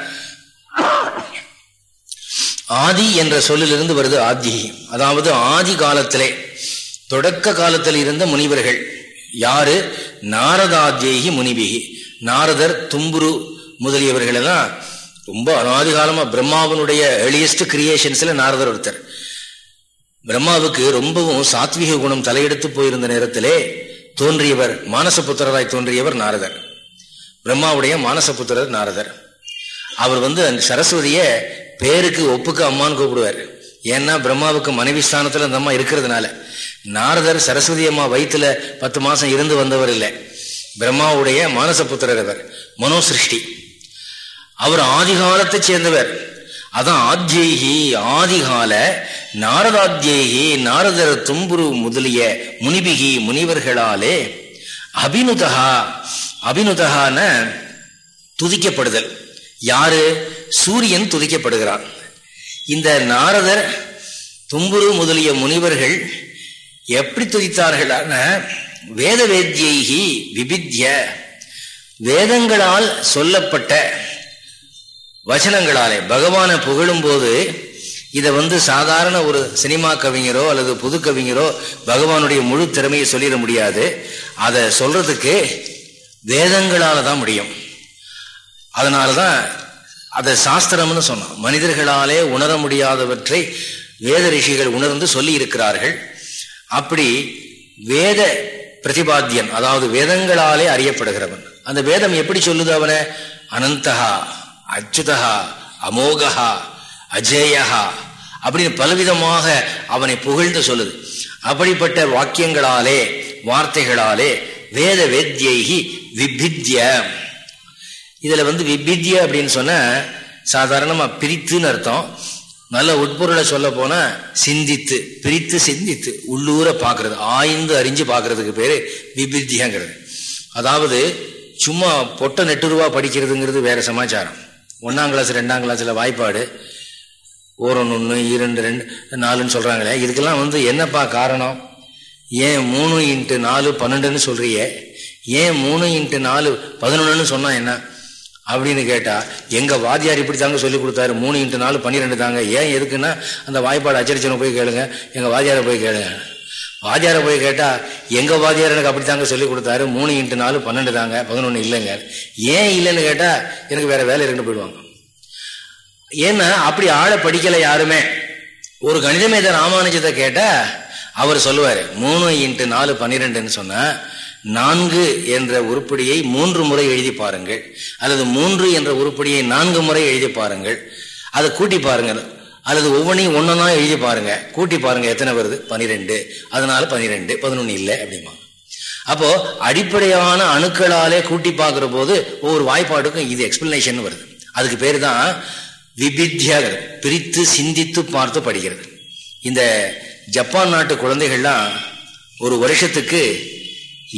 ஆதி என்ற சொல்லிலிருந்து வருது ஆத்தி அதாவது ஆதி காலத்திலே தொடக்க காலத்தில் இருந்த முனிவர்கள். யாரு? நாரதாத்தியகி முனிபிகி நாரதர் தும்புரு முதலியவர்கள் எல்லாம் ரொம்ப அனாதி காலமாக பிரம்மாவனுடைய எளியஸ்ட் கிரியேஷன்ஸ்ல நாரதர் ஒருத்தர். பிரம்மாவுக்கு ரொம்பவும் சாத்விக குணம் தலையெடுத்து போயிருந்த நேரத்திலே தோன்றியவர் மானசபுத்திரராய் தோன்றியவர் நாரதர். பிரம்மாவுடைய மானசபுத்திரர் நாரதர். அவர் வந்து அந்த சரஸ்வதிய பேருக்கு ஒப்புக்கு அம்மான்னு கூப்பிடுவார். ஏன்னா பிரம்மாவுக்கு மனைவி ஸ்தானத்துல அந்த அம்மா இருக்கிறதுனால. நாரதர் சரஸ்வதி அம்மா வயிற்றுல பத்து மாசம் இருந்து வந்தவர் இல்லை. பிரம்மாவுடைய மானசபுத்திரர் அவர். மனோசிருஷ்டி. அவர் ஆதிகாலத்தை சேர்ந்தவர். அதான் ஆத்யேகி ஆதிகால நாரதாத்யேகி நாரதர் தும்புரு முதலிய முனிபிகி முனிவர்களாலே அபினுதகா அபினுதகான துதிக்கப்படுதல். யாரு? சூரியன் துதிக்கப்படுகிறான். இந்த நாரதர் தும்புரு முதலிய முனிவர்கள் எப்படி துதித்தார்களான? வேத வேத்தியைகி விபித்ய வேதங்களால் சொல்லப்பட்ட வசனங்களாலே பகவானை புகழும் போது இதை வந்து சாதாரண ஒரு சினிமா கவிஞரோ அல்லது புது கவிஞரோ பகவானுடைய முழு திறமையை சொல்லிட முடியாது. அதை சொல்றதுக்கு வேதங்களால தான் முடியும். அதனால தான் அதை சாஸ்திரம்னு சொன்னோம். மனிதர்களாலே உணர முடியாதவற்றை வேத ரிஷிகள் உணர்ந்து சொல்லி இருக்கிறார்கள். அப்படி வேத பிரதிபாத்தியன் அதாவது வேதங்களாலே அறியப்படுகிறவன் அந்த வேதம் எப்படி சொல்லுது அவனை? அனந்தகா அச்சுதகா அமோகா அஜேயா அப்படின்னு பலவிதமாக அவனை புகழ்ந்து சொல்லுது. அப்படிப்பட்ட வாக்கியங்களாலே வார்த்தைகளாலே வேத வேத்தியைகி விபித்ய இதில் வந்து விபித்ய அப்படின்னு சொன்ன சாதாரணமாக பிரித்துன்னு அர்த்தம். நல்ல உட்பொருளை சொல்ல போனால் சிந்தித்து பிரித்து சிந்தித்து உள்ளூர பார்க்கறது ஆய்ந்து அறிஞ்சு பார்க்கறதுக்கு பேர் விபித்தியங்கிறது. அதாவது சும்மா பொட்டை நெட்டு ரூபா படிக்கிறதுங்கிறது வேற சமாச்சாரம். ஒன்றாம் கிளாஸ் ரெண்டாம் கிளாஸில் வாய்ப்பாடு. ஓரன் ஒன்று இரண்டு ரெண்டு நாலுன்னு சொல்கிறாங்களே இதுக்கெல்லாம் வந்து என்னப்பா காரணம்? ஏன் மூணு இன்ட்டு நாலு பன்னெண்டுன்னு சொல்றிய? ஏன் மூணு இன்ட்டு நாலு பதினொன்றுன்னு சொன்னால் என்ன? அப்படின்னு கேட்டால் எங்கள் வாத்தியார் இப்படி தாங்க சொல்லி கொடுத்தாரு. மூணு இன்ட்டு நாலு பன்னிரெண்டு தாங்க. ஏன் எதுக்குன்னா அந்த வாய்ப்பாடு அச்சரிச்சனை போய் கேளுங்க. எங்கள் வாத்தியாரை போய் கேளுங்க. வாத்தியாரை போய் கேட்டா எங்க வாத்தியார் எனக்கு அப்படித்தாங்க சொல்லி கொடுத்தாரு. மூணு இன்ட்டு நாலு பன்னெண்டு தாங்க. பதினொன்று இல்லைங்க. ஏன் இல்லைன்னு கேட்டா எனக்கு வேற வேலை இருந்து போயிடுவாங்க. ஏன்னா அப்படி ஆளை படிக்கலை யாருமே. ஒரு கணிதமேத ராமானுஜத்தை கேட்டா அவர் சொல்லுவாரு மூணு இன்ட்டு நாலு பன்னிரெண்டுன்னு சொன்ன நான்கு என்ற உருப்படியை மூன்று முறை எழுதி பாருங்கள். அல்லது மூன்று என்ற உருப்படியை நான்கு முறை எழுதி பாருங்கள். அதை கூட்டி பாருங்கள். அல்லது ஒவ்வொன்றையும் ஒன்னொன்னா எழுதி பாருங்க. கூட்டி பாருங்க எத்தனை வருது? பனிரெண்டு. அதனால பனிரெண்டு. பதினொன்னு இல்லை அப்படிமா அப்போ அடிப்படையான அணுக்களாலே கூட்டி பார்க்கிற போது ஒவ்வொரு வாய்ப்பாடுக்கும் இது எக்ஸ்பிளனேஷன் வருது. அதுக்கு பேர் தான் விபித்தியாகிறது. பிரித்து சிந்தித்து பார்த்து படிக்கிறது. இந்த ஜப்பான் நாட்டு குழந்தைகள்லாம் ஒரு வருஷத்துக்கு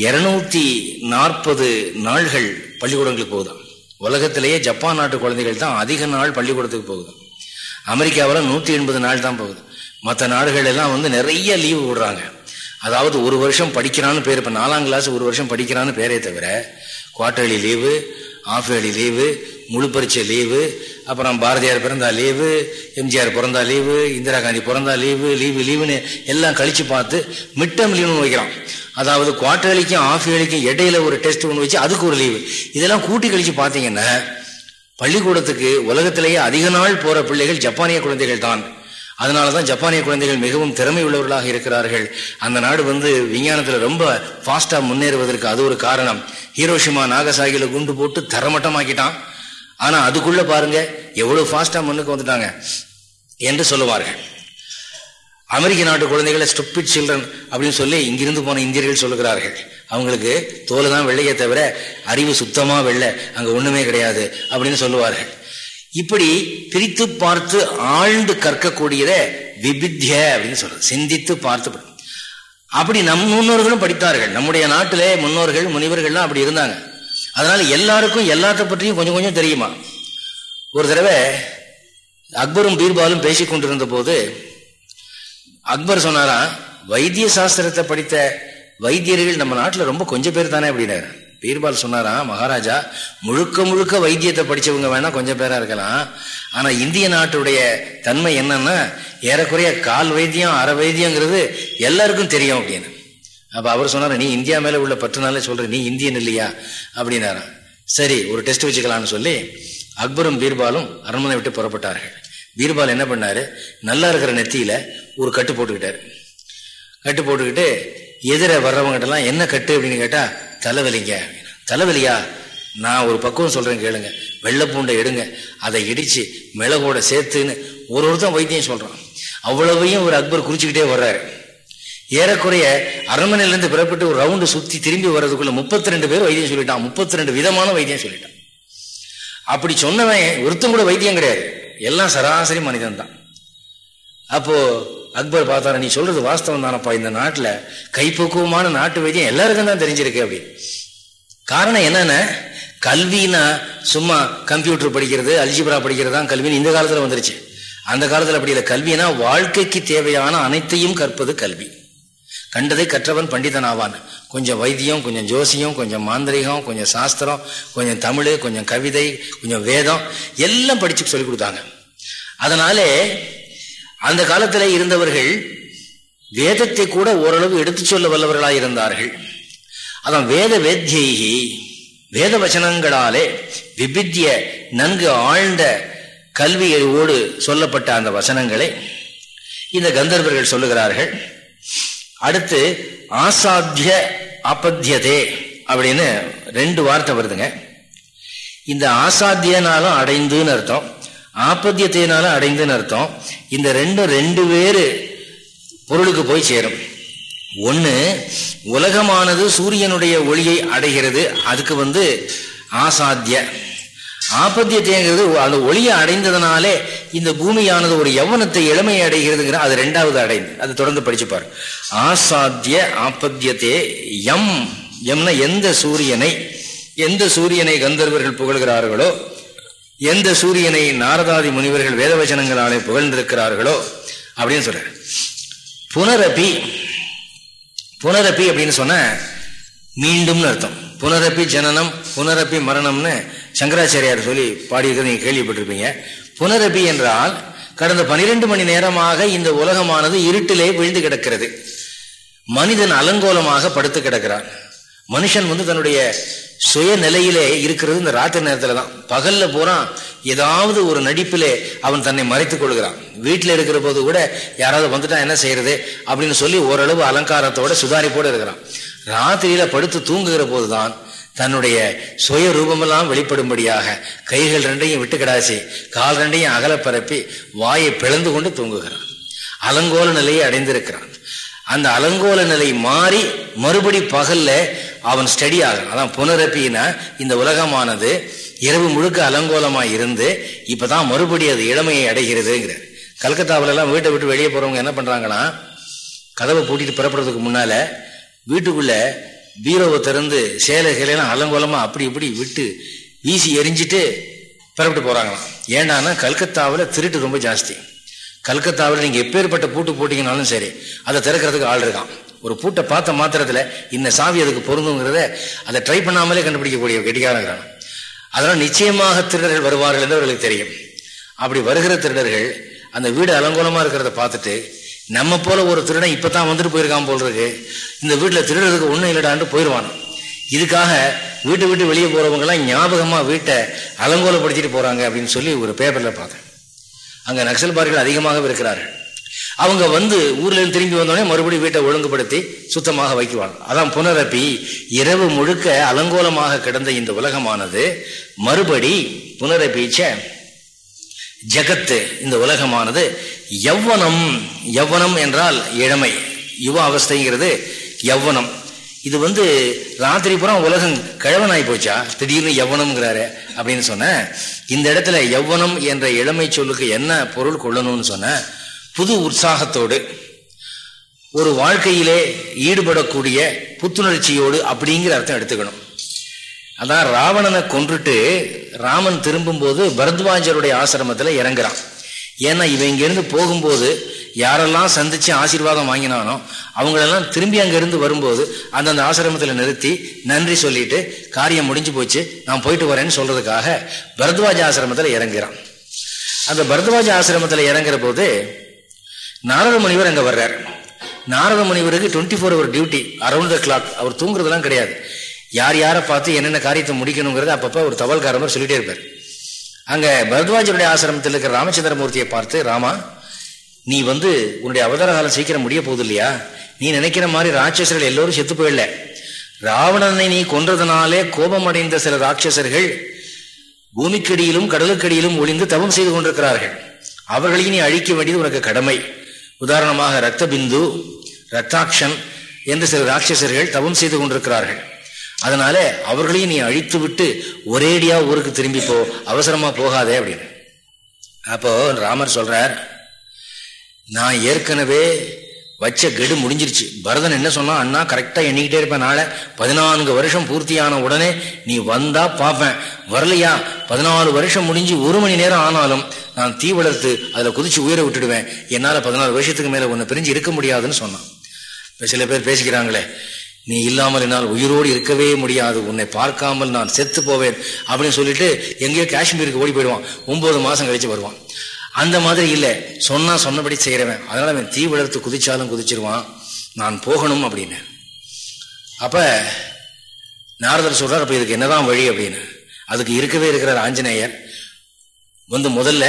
இருநூத்தி நாற்பது நாள்கள் பள்ளிக்கூடங்களுக்கு போகுதான் உலகத்திலேயே ஜப்பான் நாட்டு குழந்தைகள் தான் அதிக நாள் பள்ளிக்கூடத்துக்கு போகுதான் அமெரிக்காவில் நூற்றி எண்பது நாள் தான் போகுது. மற்ற நாடுகள் எல்லாம் வந்து நிறைய லீவு விடுறாங்க. அதாவது ஒரு வருஷம் படிக்கிறான்னு பேர் இப்போ நாலாம் கிளாஸ் ஒரு வருஷம் படிக்கிறான்னு பேரே தவிர quarterly leave half yearly leave முழு பரீட்சை லீவு அப்புறம் பாரதியார் பிறந்தா லீவு எம்ஜிஆர் பிறந்தா லீவு இந்திரா காந்தி பிறந்தா லீவு லீவு லீவுன்னு எல்லாம் கழிச்சு பார்த்து மிட் டேர்ம் லீவுன்னு வைக்கிறான் அதாவது குவார்டர்லிக்கும் ஆஃப் இயர்லிக்கும் இடையில ஒரு டெஸ்ட் ஒன்று வச்சு அதுக்கு ஒரு லீவு இதெல்லாம் கூட்டி கழித்து பார்த்தீங்கன்னா பள்ளிக்கூடத்துக்கு உலகத்திலேயே அதிக நாள் போற பிள்ளைகள் ஜப்பானிய குழந்தைகள் தான். அதனால தான் ஜப்பானிய குழந்தைகள் மிகவும் திறமை உள்ளவர்களாக இருக்கிறார்கள். அந்த நாடு வந்து விஞ்ஞானத்தில் ரொம்ப ஃபாஸ்டா முன்னேறுவதற்கு அது ஒரு காரணம். ஹீரோஷிமா நாகசாகியில் குண்டு போட்டு தரமட்டமாக்கிட்டான். ஆனா அதுக்குள்ள பாருங்க எவ்வளவு ஃபாஸ்டா முன்னுக்கு வந்துட்டாங்க என்று சொல்லுவார்கள். அமெரிக்க நாட்டு குழந்தைகளை ஸ்டூப்பிட் சில்ட்ரன் அப்படின்னு சொல்லி இங்கிருந்து போன இந்தியர்கள் சொல்லுகிறார்கள். அவங்களுக்கு தோல் தான் வெள்ளையே தவிர அறிவு சுத்தமாக வெள்ளை. அங்கே ஒன்றுமே கிடையாது அப்படின்னு சொல்லுவார்கள். இப்படி பிரித்து பார்த்து ஆழ்ந்து கற்கக்கூடியத விபித்திய அப்படின்னு சொல்றது. சிந்தித்து பார்த்து அப்படி நம் முன்னோர்களும் படித்தார்கள். நம்முடைய நாட்டிலே முன்னோர்கள் முனிவர்கள்லாம் அப்படி இருந்தாங்க. அதனால எல்லாருக்கும் எல்லாத்த பற்றியும் கொஞ்சம் கொஞ்சம் தெரியுமா? ஒரு தடவை அக்பரும் பீர்பாலும் பேசிக் கொண்டிருந்த போது அக்பர் சொன்னாரா வைத்திய சாஸ்திரத்தை படித்த வைத்தியர்கள் நம்ம நாட்டில் ரொம்ப கொஞ்சம் பேர் தானே அப்படின்னாரு. பீர்பால் சொன்னாரா மகாராஜா முழுக்க முழுக்க வைத்தியத்தை படிச்சவங்க வேணா கொஞ்சம் பேரா இருக்கலாம். ஆனா இந்திய நாட்டுடைய தன்மை என்னன்னா ஏறக்குறைய கால் வைத்தியம் அரை வைத்தியங்கிறது எல்லாருக்கும் தெரியும் அப்படின்னு. அப்ப அவர் சொன்னார் நீ இந்தியா மேல உள்ள பற்றுனாலே சொல்ற நீ இந்தியன் இல்லையா? அப்படின்னாரா சரி ஒரு டெஸ்ட் வச்சுக்கலாம்னு சொல்லி அக்பரும் பீர்பாலும் அரண்மனை விட்டு புறப்பட்டார்கள். பீர்பால் என்ன பண்ணாரு? நல்லா இருக்கிற நெத்தியில ஒரு கட்டு போட்டுக்கிட்டாரு. கட்டு போட்டுக்கிட்டு எதிர வர்றவங்ககிட்டலாம் என்ன கட்டு? அப்படின்னு கேட்டால் தலைவலிங்க. தலைவலியா? நான் ஒரு பக்குவம் சொல்கிறேன் கேளுங்க. வெள்ளை பூண்டை எடுங்க. அதை இடித்து மிளகோட சேர்த்துன்னு ஒரு ஒருத்தன் வைத்தியம் சொல்கிறான் அவ்வளவையும் ஒரு அக்பர் குறிச்சுக்கிட்டே வர்றாரு. ஏறக்குறைய அரண்மனையிலேருந்து பிறப்பிட்டு ஒரு ரவுண்டு சுற்றி திரும்பி வர்றதுக்குள்ள முப்பத்தி ரெண்டு பேர் வைத்தியம் சொல்லிட்டான். முப்பத்தி ரெண்டு விதமான வைத்தியம் சொல்லிட்டான். அப்படி சொன்னவன் ஒருத்தம் கூட வைத்தியம் கிடையாது. எல்லாம் சராசரி மனிதன் தான் அப்போது அக்பர் பார்த்தாரு நீ சொல்றது வாஸ்தவம் தானப்பா. இந்த நாட்டில் கைப்பக்குவமான நாட்டு வைத்தியம் எல்லாருக்கும் தான் தெரிஞ்சிருக்கு அப்படின்னு காரணம் என்னன்னா கல்வின்னா சும்மா கம்ப்யூட்டர் படிக்கிறது அல்ஜிபரா படிக்கிறது தான் கல்வின்னு இந்த காலத்தில் வந்துருச்சு. அந்த காலத்தில் அப்படி இல்லை. கல்வினா வாழ்க்கைக்கு தேவையான அனைத்தையும் கற்பது கல்வி. கண்டதை கற்றவன் பண்டிதன் ஆவான் கொஞ்சம் வைத்தியம் கொஞ்சம் ஜோசியம் கொஞ்சம் மாந்திரிகம் கொஞ்சம் சாஸ்திரம் கொஞ்சம் தமிழ் கொஞ்சம் கவிதை கொஞ்சம் வேதம் எல்லாம் படிச்சு சொல்லி கொடுத்தாங்க. அதனாலே அந்த காலத்தில் இருந்தவர்கள் வேதத்தை கூட ஓரளவு எடுத்து சொல்ல வல்லவர்களாக இருந்தார்கள் அதான் வேத வேத்தியி வேத வச்சனங்களாலே விபித்திய நன்கு ஆழ்ந்த கல்வியோடு சொல்லப்பட்ட அந்த வசனங்களை இந்த கந்தர்வர்கள் சொல்லுகிறார்கள். அடுத்து ஆசாத்திய அபத்தியதே அப்படின்னு ரெண்டு வார்த்தை வருதுங்க. இந்த ஆசாத்தியனாலும் அடைந்துன்னு அர்த்தம். ஆபத்தியத்தினாலும் அடைந்துன்னு அர்த்தம். இந்த ரெண்டும் ரெண்டு பேரு பொருளுக்கு போய் சேரும். ஒன்று உலகமானது சூரியனுடைய ஒளியை அடைகிறது. அதுக்கு வந்து ஆசாத்திய ஆபத்தியத்தைங்கிறது அந்த ஒளியை அடைந்ததுனாலே இந்த பூமியானது ஒரு யவனத்தை இளமையை அடைகிறதுங்கிற அது ரெண்டாவது அடைந்து. அது தொடர்ந்து படிச்சுப்பார் ஆசாத்திய ஆபத்தியத்தே எம் எம்னா எந்த சூரியனை எந்த சூரியனை கந்தர்வர்கள் புகழ்கிறார்களோ எந்த சூரியனை நாரதாதி முனிவர்கள் வேதவச்சனங்களாலே புகழ்ந்திருக்கிறார்களோ அப்படின்னு சொல்றாரு. புனரபி புனரபி அப்படின்னு சொன்ன மீண்டும்னு அர்த்தம். புனரப்பி ஜனனம் புனரப்பி மரணம்னு சங்கராச்சாரியார் சொல்லி பாடியிருக்கிறது நீங்க கேள்விப்பட்டிருப்பீங்க. புனரப்பி என்றால் கடந்த பனிரெண்டு மணி நேரமாக இந்த உலகமானது இருட்டிலே விழுந்து கிடக்கிறது. மனிதன் அலங்கோலமாக படுத்து கிடக்கிறான். மனுஷன் வந்து தன்னுடைய சுய நிலையிலே இருக்கிறது இந்த ராத்திரி நேரத்துல தான் பகல்ல பூரா ஏதாவது ஒரு நடிப்பிலே அவன் தன்னை மறைத்துக் கொள்கிறான். வீட்டில் இருக்கிற போது கூட யாராவது வந்துட்டா என்ன செய்யறது அப்படின்னு சொல்லி ஓரளவு அலங்காரத்தோட சுதாரிப்போடு இருக்கிறான். ராத்திரியில படுத்து தூங்குகிற போதுதான் தன்னுடைய சுய ரூபமெல்லாம் வெளிப்படும்படியாக கைகள் ரெண்டையும் விட்டு கிடாசி கால் ரெண்டையும் அகல பரப்பி வாயை பிளந்து கொண்டு தூங்குகிறான். அலங்கோல நிலையை அடைந்திருக்கிறான். அந்த அலங்கோல நிலை மாறி மறுபடி பகல்ல அவன் ஸ்டடி ஆகணும் அதான் புனரப்பினா இந்த உலகமானது இரவு முழுக்க அலங்கோலமாக இருந்து இப்போ தான் மறுபடி அது இளமையை அடைகிறதுங்கிறார். கல்கத்தாவிலலாம் வீட்டை விட்டு வெளியே போகிறவங்க என்ன பண்ணுறாங்கன்னா கதவை பூட்டிட்டு புறப்படுறதுக்கு முன்னால் வீட்டுக்குள்ளே பீரோவை திறந்து சேலை சேலையெல்லாம் அலங்கோலமாக அப்படி இப்படி விட்டு வீசி எரிஞ்சிட்டு புறப்பட்டு போகிறாங்களாம் ஏன்னா கல்கத்தாவில் திருட்டு ரொம்ப ஜாஸ்தி. கல்கத்தாவில் நீங்கள் எப்பேற்பட்ட பூட்டு போட்டிங்கனாலும் சரி அதை திறக்கிறதுக்கு ஆள் இருக்கான். ஒரு பூட்டை பார்த்த மாத்திரத்தில் இந்த சாவி அதுக்கு பொருந்துங்கிறத அதை ட்ரை பண்ணாமலே கண்டுபிடிக்கக்கூடிய கெட்டிக்காரங்கிறான். அதனால் நிச்சயமாக திருடர்கள் வருவார்கள் என்று அவர்களுக்கு தெரியும். அப்படி வருகிற திருடர்கள் அந்த வீடு அலங்கோலமாக இருக்கிறத பார்த்துட்டு நம்ம போல ஒரு திருடன் இப்பதான் வந்துட்டு போயிருக்கான் போல் இருக்கு இந்த வீட்டில் திருடுறதுக்கு ஒன்றும் இல்லடான்ட்டு போயிடுவான் இதுக்காக வீட்டு விட்டு வெளியே போகிறவங்கலாம் எல்லாம் வீட்டை அலங்கோலப்படுத்திட்டு போறாங்க அப்படின்னு சொல்லி ஒரு பேப்பர்ல பார்த்தேன். அங்கே நக்சல்பாரிகள் அதிகமாகவே இருக்கிறார்கள். அவங்க வந்து ஊர்ல இருந்து திரும்பி வந்தோடனே மறுபடியும் வீட்டை ஒழுங்குபடுத்தி சுத்தமாக வைக்குவாங்க. அதான் புனரப்பி இரவு முழுக்க அலங்கோலமாக கிடந்த இந்த உலகமானது மறுபடி புனரப்பீச்ச ஜகத்து இந்த உலகமானது யவ்வனம் யவ்வனம் என்றால் இளமை யுவ அவஸ்தைங்கிறது யவ்வனம் இது வந்து ராத்திரி புறம் உலகம் கிழவனாய் போச்சா? திடீர்னு எவ்வனம்ங்கிறாரு அப்படின்னு சொன்ன. இந்த இடத்துல எவ்வனம் என்ற இளமை சொல்லுக்கு என்ன பொருள் கொள்ளணும்னு சொன்ன? புது உற்சாகத்தோடு ஒரு வாழ்க்கையிலே ஈடுபடக்கூடிய புத்துணர்ச்சியோடு அப்படிங்கிற அர்த்தம் எடுத்துக்கணும். அதான் ராவணனை கொன்றுட்டு ராமன் திரும்பும்போது பரத்வாஜருடைய ஆசிரமத்தில் இறங்குறான். ஏன்னா இவன் இங்கேருந்து போகும்போது யாரெல்லாம் சந்திச்சு ஆசீர்வாதம் வாங்கினானோ அவங்களெல்லாம் திரும்பி அங்கிருந்து வரும்போது அந்தந்த ஆசிரமத்தில் நிறுத்தி நன்றி சொல்லிட்டு காரியம் முடிஞ்சு போச்சு நான் போயிட்டு வரேன்னு சொல்றதுக்காக பரத்வாஜ ஆசிரமத்தில் இறங்குறான். அந்த பரத்வாஜ ஆசிரமத்தில் இறங்குற போது நாரத முனிவர் அங்கே வர்றார். நாரத முனிவருக்கு twenty four hour duty around the clock அவர் தூங்குறதுலாம் கிடையாது. யார் யாரை பார்த்து என்னென்ன காரியத்தை முடிக்கணுங்கிறத அப்பப்போ ஒரு தவல்காரமாக சொல்லிட்டே இருப்பார். அங்கே பரத்வாஜருடைய ஆசிரமத்தில் இருக்கிற ராமச்சந்திரமூர்த்தியை பார்த்து ராமா நீ வந்து உன்னுடைய அவதார காலம் சீக்கிரம் முடிய போகுது இல்லையா நீ நினைக்கிற மாதிரி ராட்சசர்கள் எல்லோரும் செத்து போயிடல. ராவணனை நீ கொன்றதுனாலே கோபமடைந்த சில ராட்சசர்கள் பூமிக்கடியிலும் கடலுக்கடியிலும் ஒளிந்து தவம் செய்து கொண்டிருக்கிறார்கள். அவர்களையும் நீ அழிக்க வேண்டியது உனக்கு கடமை. உதாரணமாக ரத்த பிந்து ரத்தாக்ஷன் என்று சில ராட்சசர்கள் தவம் செய்து கொண்டிருக்கிறார்கள். அதனால அவர்களையும் நீ அழித்து விட்டு ஒரேடியா ஊருக்கு திரும்பி போ அவசரமா போகாதே அப்படின்னு. அப்போ ராமர் சொல்றார் நான் ஏற்கனவே வச்ச கெடு முடிஞ்சிருச்சு. பரதன் என்ன சொன்னான்? அண்ணா கரெக்டா எண்ணிக்கிட்டே இருப்பேன் நாளை. பதினான்கு வருஷம் பூர்த்தியான உடனே நீ வந்தா பார்ப்பேன். வரலையா? பதினாலு வருஷம் முடிஞ்சு ஒரு மணி நேரம் ஆனாலும் நான் தீ வளர்த்து அதில் குதிச்சு உயிரை விட்டுடுவேன். என்னால் பதினாலு வருஷத்துக்கு மேலே ஒன்று பிரிஞ்சு இருக்க முடியாதுன்னு சொன்னான். இப்போ சில பேர் பேசிக்கிறாங்களே நீ இல்லாமல் என்னால் உயிரோடு இருக்கவே முடியாது. உன்னை பார்க்காமல் நான் செத்து போவேன் அப்படின்னு சொல்லிட்டு எங்கேயோ காஷ்மீருக்கு ஓடி போயிடுவான். ஒன்பது மாதம் கழிச்சு வருவான். அந்த மாதிரி இல்லை. சொன்னா சொன்னபடி செய்கிறவன் அதனால அவன் தீ வளர்த்து குதிச்சாலும் குதிச்சிருவான். நான் போகணும் அப்படின்னு. அப்ப நாரதர் சொல்றார் அப்ப இதுக்கு என்னதான் வழி அப்படின்னு. அதுக்கு இருக்கவே இருக்கிறார் ஆஞ்சநேயர். வந்து முதல்ல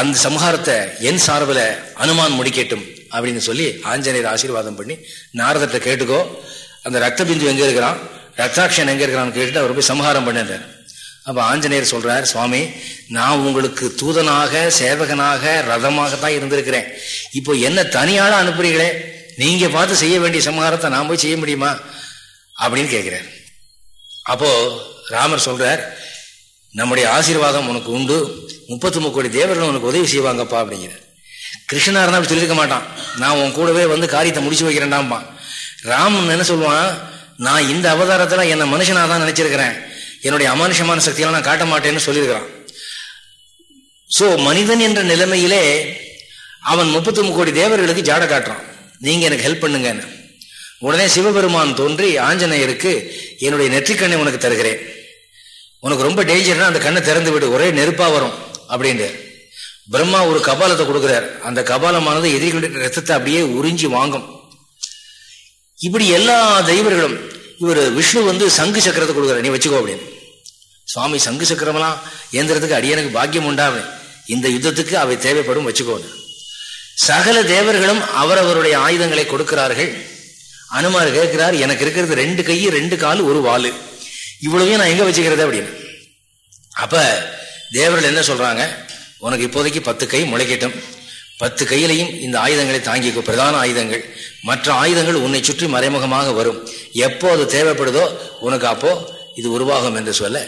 அந்த சம்ஹாரத்தை என் சார்பில் அனுமான் முடிக்கட்டும் அப்படின்னு சொல்லி ஆஞ்சநேயர் ஆசீர்வாதம் பண்ணி நாரதத்தை கேட்டுக்கோ. அந்த ரத்த பிந்து எங்க இருக்கிறான்? ரத்தாட்சன் எங்க இருக்கிறான்னு கேட்டுட்டு அவர் போய் சம்ஹாரம் பண்ணிடுறார் அப்ப ஆஞ்சநேயர் சொல்றார் சுவாமி நான் உங்களுக்கு தூதனாக சேவகனாக ரதமாக தான் இருந்திருக்கிறேன். இப்போ என்ன தனியால அனுப்புறீங்களே? நீங்க பார்த்து செய்ய வேண்டிய சமகாரத்தை நான் போய் செய்ய முடியுமா? அப்படின்னு கேட்கிறார் அப்போ ராமர் சொல்றார் நம்முடைய ஆசீர்வாதம் உனக்கு உண்டு. முப்பத்தி முக்கோடி தேவர்கள் உனக்கு உதவி செய்வாங்கப்பா அப்படிங்கிறார். கிருஷ்ணா இருந்தா அப்படி சொல்லியிருக்க மாட்டான். நான் உன் கூடவே வந்து காரியத்தை முடிச்சு வைக்கிறேன்டாம்பான். ராமன் என்ன சொல்லுவான்? நான் இந்த அவதாரத்தில் என்ன மனுஷனாக தான் நினைச்சிருக்கிறேன். என்னுடைய அமானுஷமான சக்தியெல்லாம் நான் காட்ட மாட்டேன்னு சொல்லியிருக்கிறான். ஸோ மனிதன் என்ற நிலைமையிலே அவன் முப்பத்தி கோடி தேவர்களுக்கு ஜாட காட்டுறான். நீங்கள் எனக்கு ஹெல்ப் பண்ணுங்கன்னு. உடனே சிவபெருமான் தோன்றி ஆஞ்சநேயருக்கு என்னுடைய நெற்றிக்கண்ணை உனக்கு தருகிறேன். உனக்கு ரொம்ப டேஞ்சர்னா அந்த கண்ணை திறந்து விடு. ஒரே நெருப்பாக வரும் அப்படின்ட்டு. பிரம்மா ஒரு கபாலத்தை கொடுக்குறார். அந்த கபாலமானது எதிரிகளுடைய ரத்தத்தை அப்படியே உறிஞ்சி வாங்கும். இப்படி எல்லா தெய்வர்களும் இவர் விஷ்ணு வந்து சங்கு சக்கரத்தை கொடுக்குறார். நீ வச்சுக்கோ அப்படின்னு. சுவாமி சங்கு சக்கரமெல்லாம் ஏந்திரத்துக்கு அடியனுக்கு பாக்கியம் உண்டாவே இந்த யுத்தத்துக்கு அவை தேவைப்படும் வச்சுக்கோ சகல தேவர்களும் அவரவருடைய ஆயுதங்களை கொடுக்கிறார்கள். அனுமார் கேட்கிறார் எனக்கு இருக்கிறது ரெண்டு கை ரெண்டு கால் ஒரு வாலு. இவ்வளவையும் நான் எங்க வச்சுக்கிறது? அப்படின்னு. அப்ப தேவர்கள் என்ன சொல்றாங்க? உனக்கு இப்போதைக்கு பத்து கை முளைக்கட்டும். பத்து கையிலையும் இந்த ஆயுதங்களை தாங்கிக்கும் பிரதான ஆயுதங்கள். மற்ற ஆயுதங்கள் உன்னை சுற்றி மறைமுகமாக வரும். எப்போ அது தேவைப்படுதோ உனக்கு அப்போ இது உருவாகும் என்று சொல்ல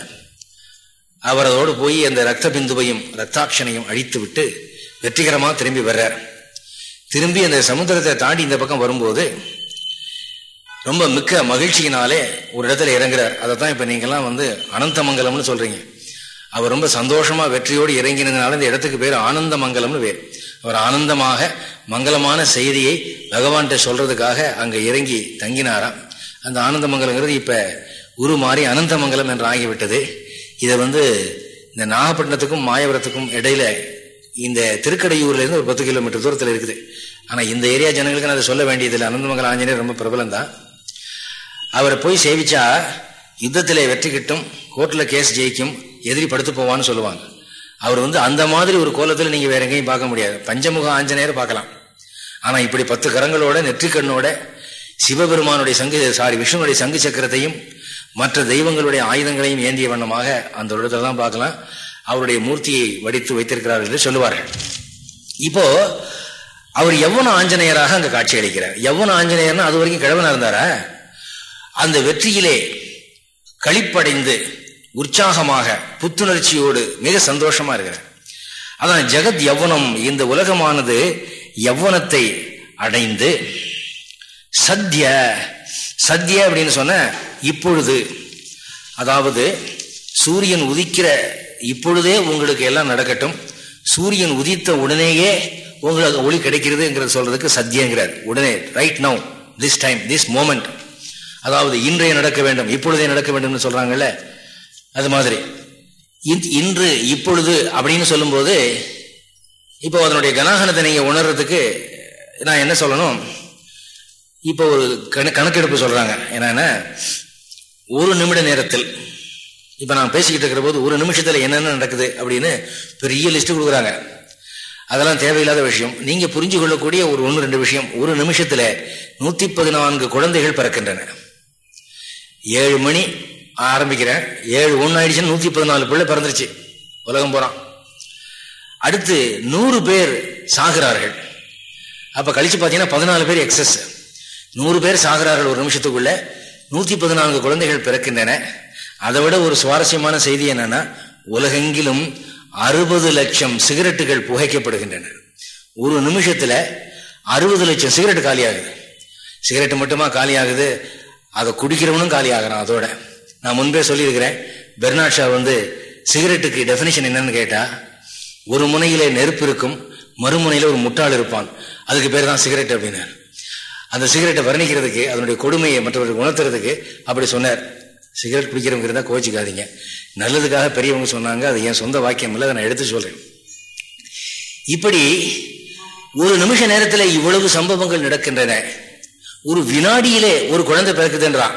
அவரதோடு போய் அந்த ரத்த பிந்துவையும் ரத்தாட்சனையும் அழித்து விட்டு வெற்றிகரமாக திரும்பி வர்றார். திரும்பி அந்த சமுத்திரத்தை தாண்டி இந்த பக்கம் வரும்போது ரொம்ப மிக்க மகிழ்ச்சியினாலே ஒரு இடத்துல இறங்குறார். அதை தான் இப்போ நீங்கள்லாம் வந்து அனந்தமங்கலம்னு சொல்கிறீங்க அவர் ரொம்ப சந்தோஷமாக வெற்றியோடு இறங்கினதுனால இந்த இடத்துக்கு பேர் ஆனந்த மங்கலம்னு பேர். அவர் ஆனந்தமாக மங்களமான செய்தியை பகவான்கிட்ட சொல்கிறதுக்காக அங்கே இறங்கி தங்கினாராம். அந்த ஆனந்த மங்கலங்கிறது இப்ப உரு மாறி அனந்தமங்கலம் என்று ஆகிவிட்டது. இதை வந்து இந்த நாகப்பட்டினத்துக்கும் மாயவரத்துக்கும் இடையில இந்த திருக்கடையூர்லேருந்து ஒரு பத்து கிலோமீட்டர் தூரத்தில் இருக்குது. ஆனால் இந்த ஏரியா ஜனங்களுக்கு நான் அதை சொல்ல வேண்டியதில்லை அனந்தமங்கல ஆஞ்சநேயர் ரொம்ப பிரபலம் தான் அவரை போய் சேவிச்சா யுத்தத்தில் வெற்றி கிட்டும் கோர்ட்டில் கேஸ் ஜெயிக்கும் எதிரி படுத்து போவான்னு சொல்லுவாங்க. அவர் வந்து அந்த மாதிரி ஒரு கோலத்தில் நீங்கள் வேற எங்கேயும் பார்க்க முடியாது. பஞ்சமுக ஆஞ்சநேயர் பார்க்கலாம். ஆனால் இப்படி பத்து கரங்களோட நெற்றிக்கண்ணோட சிவபெருமானுடைய சங்கு சாரி விஷ்ணுனுடைய சங்கு சக்கரத்தையும் மற்ற தெய்வங்களுடைய ஆயுதங்களையும் ஏந்திய வண்ணமாக அந்த இடத்துல தான் பார்க்கலாம். அவருடைய மூர்த்தியை வடித்து வைத்திருக்கிறார் என்று சொல்லுவார்கள். இப்போ அவர் எவ்வளவு ஆஞ்சநேயராக அங்கே காட்சி அளிக்கிறார். எவ்வளவு ஆஞ்சநேயர்னா அது வரைக்கும் கிழவனாக இருந்தாரா? அந்த வெற்றியிலே களிப்படைந்து உற்சாகமாக புத்துணர்ச்சியோடு மிக சந்தோஷமா இருக்கிறார். அதான் ஜெகத் யவனம் இந்த உலகமானது யவனத்தை அடைந்து சத்ய சத்ய அப்படின்னு சொன்ன இப்பொழுது அதாவது சூரியன் உதிக்கிற இப்பொழுதே உங்களுக்கு எல்லாம் நடக்கட்டும். சூரியன் உதித்த உடனேயே உங்களுக்கு ஒளி கிடைக்கிறதுங்கிறது சொல்றதுக்கு சத்தியங்கிறார். உடனே right now this time this moment அதாவது இன்றைய நடக்க வேண்டும் இப்பொழுதே நடக்க வேண்டும்னு சொல்றாங்கல்ல? அது மாதிரி. இன்று இப்பொழுது அப்படின்னு சொல்லும்போது இப்போ அதனுடைய கனாகனத்தை நீங்க உணர்றதுக்கு நான் என்ன சொல்லணும்? இப்போ ஒரு கணக்கெடுப்பு சொல்றாங்க. என்னன்னா ஒரு நிமிட நேரத்தில் இப்ப நான் பேசிக்கிட்டு இருக்கிற போது ஒரு நிமிஷத்துல என்னென்ன நடக்குது அப்படின்னு பெரிய லிஸ்ட் கொடுக்குறாங்க. அதெல்லாம் தேவையில்லாத விஷயம். நீங்க புரிஞ்சு கொள்ளக்கூடிய ஒரு ஒன்று ரெண்டு விஷயம். ஒரு நிமிஷத்துல நூத்தி பதினான்கு குழந்தைகள் பிறக்கின்றன. ஏழு மணி ஆரம்பிக்கிறேன். ஏழு ஒன்று ஆயிடுச்சுன்னு நூத்தி பதினாலு பிள்ளை பிறந்துருச்சு. உலகம் போறான். அடுத்து நூறு பேர் சாகிறார்கள். அப்ப கழிச்சு பார்த்தீங்கன்னா பதினாலு பேர் எக்ஸஸ் நூறு பேர் சாகிறார்கள் ஒரு நிமிஷத்துக்குள்ள. நூற்றி பதினான்கு குழந்தைகள் பிறக்கின்றன. அதை விட ஒரு சுவாரஸ்யமான செய்தி என்னன்னா உலகெங்கிலும் அறுபது லட்சம் சிகரெட்டுகள் புகைக்கப்படுகின்றன. ஒரு நிமிஷத்துல அறுபது லட்சம் சிகரெட் காலியாகுது. சிகரெட்டு மட்டுமா காலியாகுது? அதை குடிக்கிறவனும் காலி ஆகிறான் அதோட. நான் முன்பே சொல்லியிருக்கிறேன் பெர்னாட் ஷா வந்து சிகரெட்டுக்கு டெபினிஷன் என்னன்னு கேட்டா ஒரு முனையிலே நெருப்பு இருக்கும் மறுமுனையில ஒரு முட்டாள் இருப்பான். அதுக்கு பேர் தான் சிகரெட் அப்படின்னார். அந்த சிகரெட்டை வர்ணிக்கிறதுக்கு அதனுடைய கொடுமையை மற்றவர்களுக்கு உணர்த்துறதுக்கு அப்படி சொன்னார். சிகரெட் பிடிக்கிறவங்க இருந்தால் கோச்சிக்காதீங்க நல்லதுக்காக பெரியவங்க சொன்னாங்க அது என் சொந்த வாக்கியம் இல்லை அதை நான் எடுத்து சொல்றேன். இப்படி ஒரு நிமிஷ நேரத்தில் இவ்வளவு சம்பவங்கள் நடக்கின்றன. ஒரு வினாடியிலே ஒரு குழந்தை பிறக்குதுன்றான்.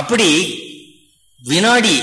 அப்படி வினாடி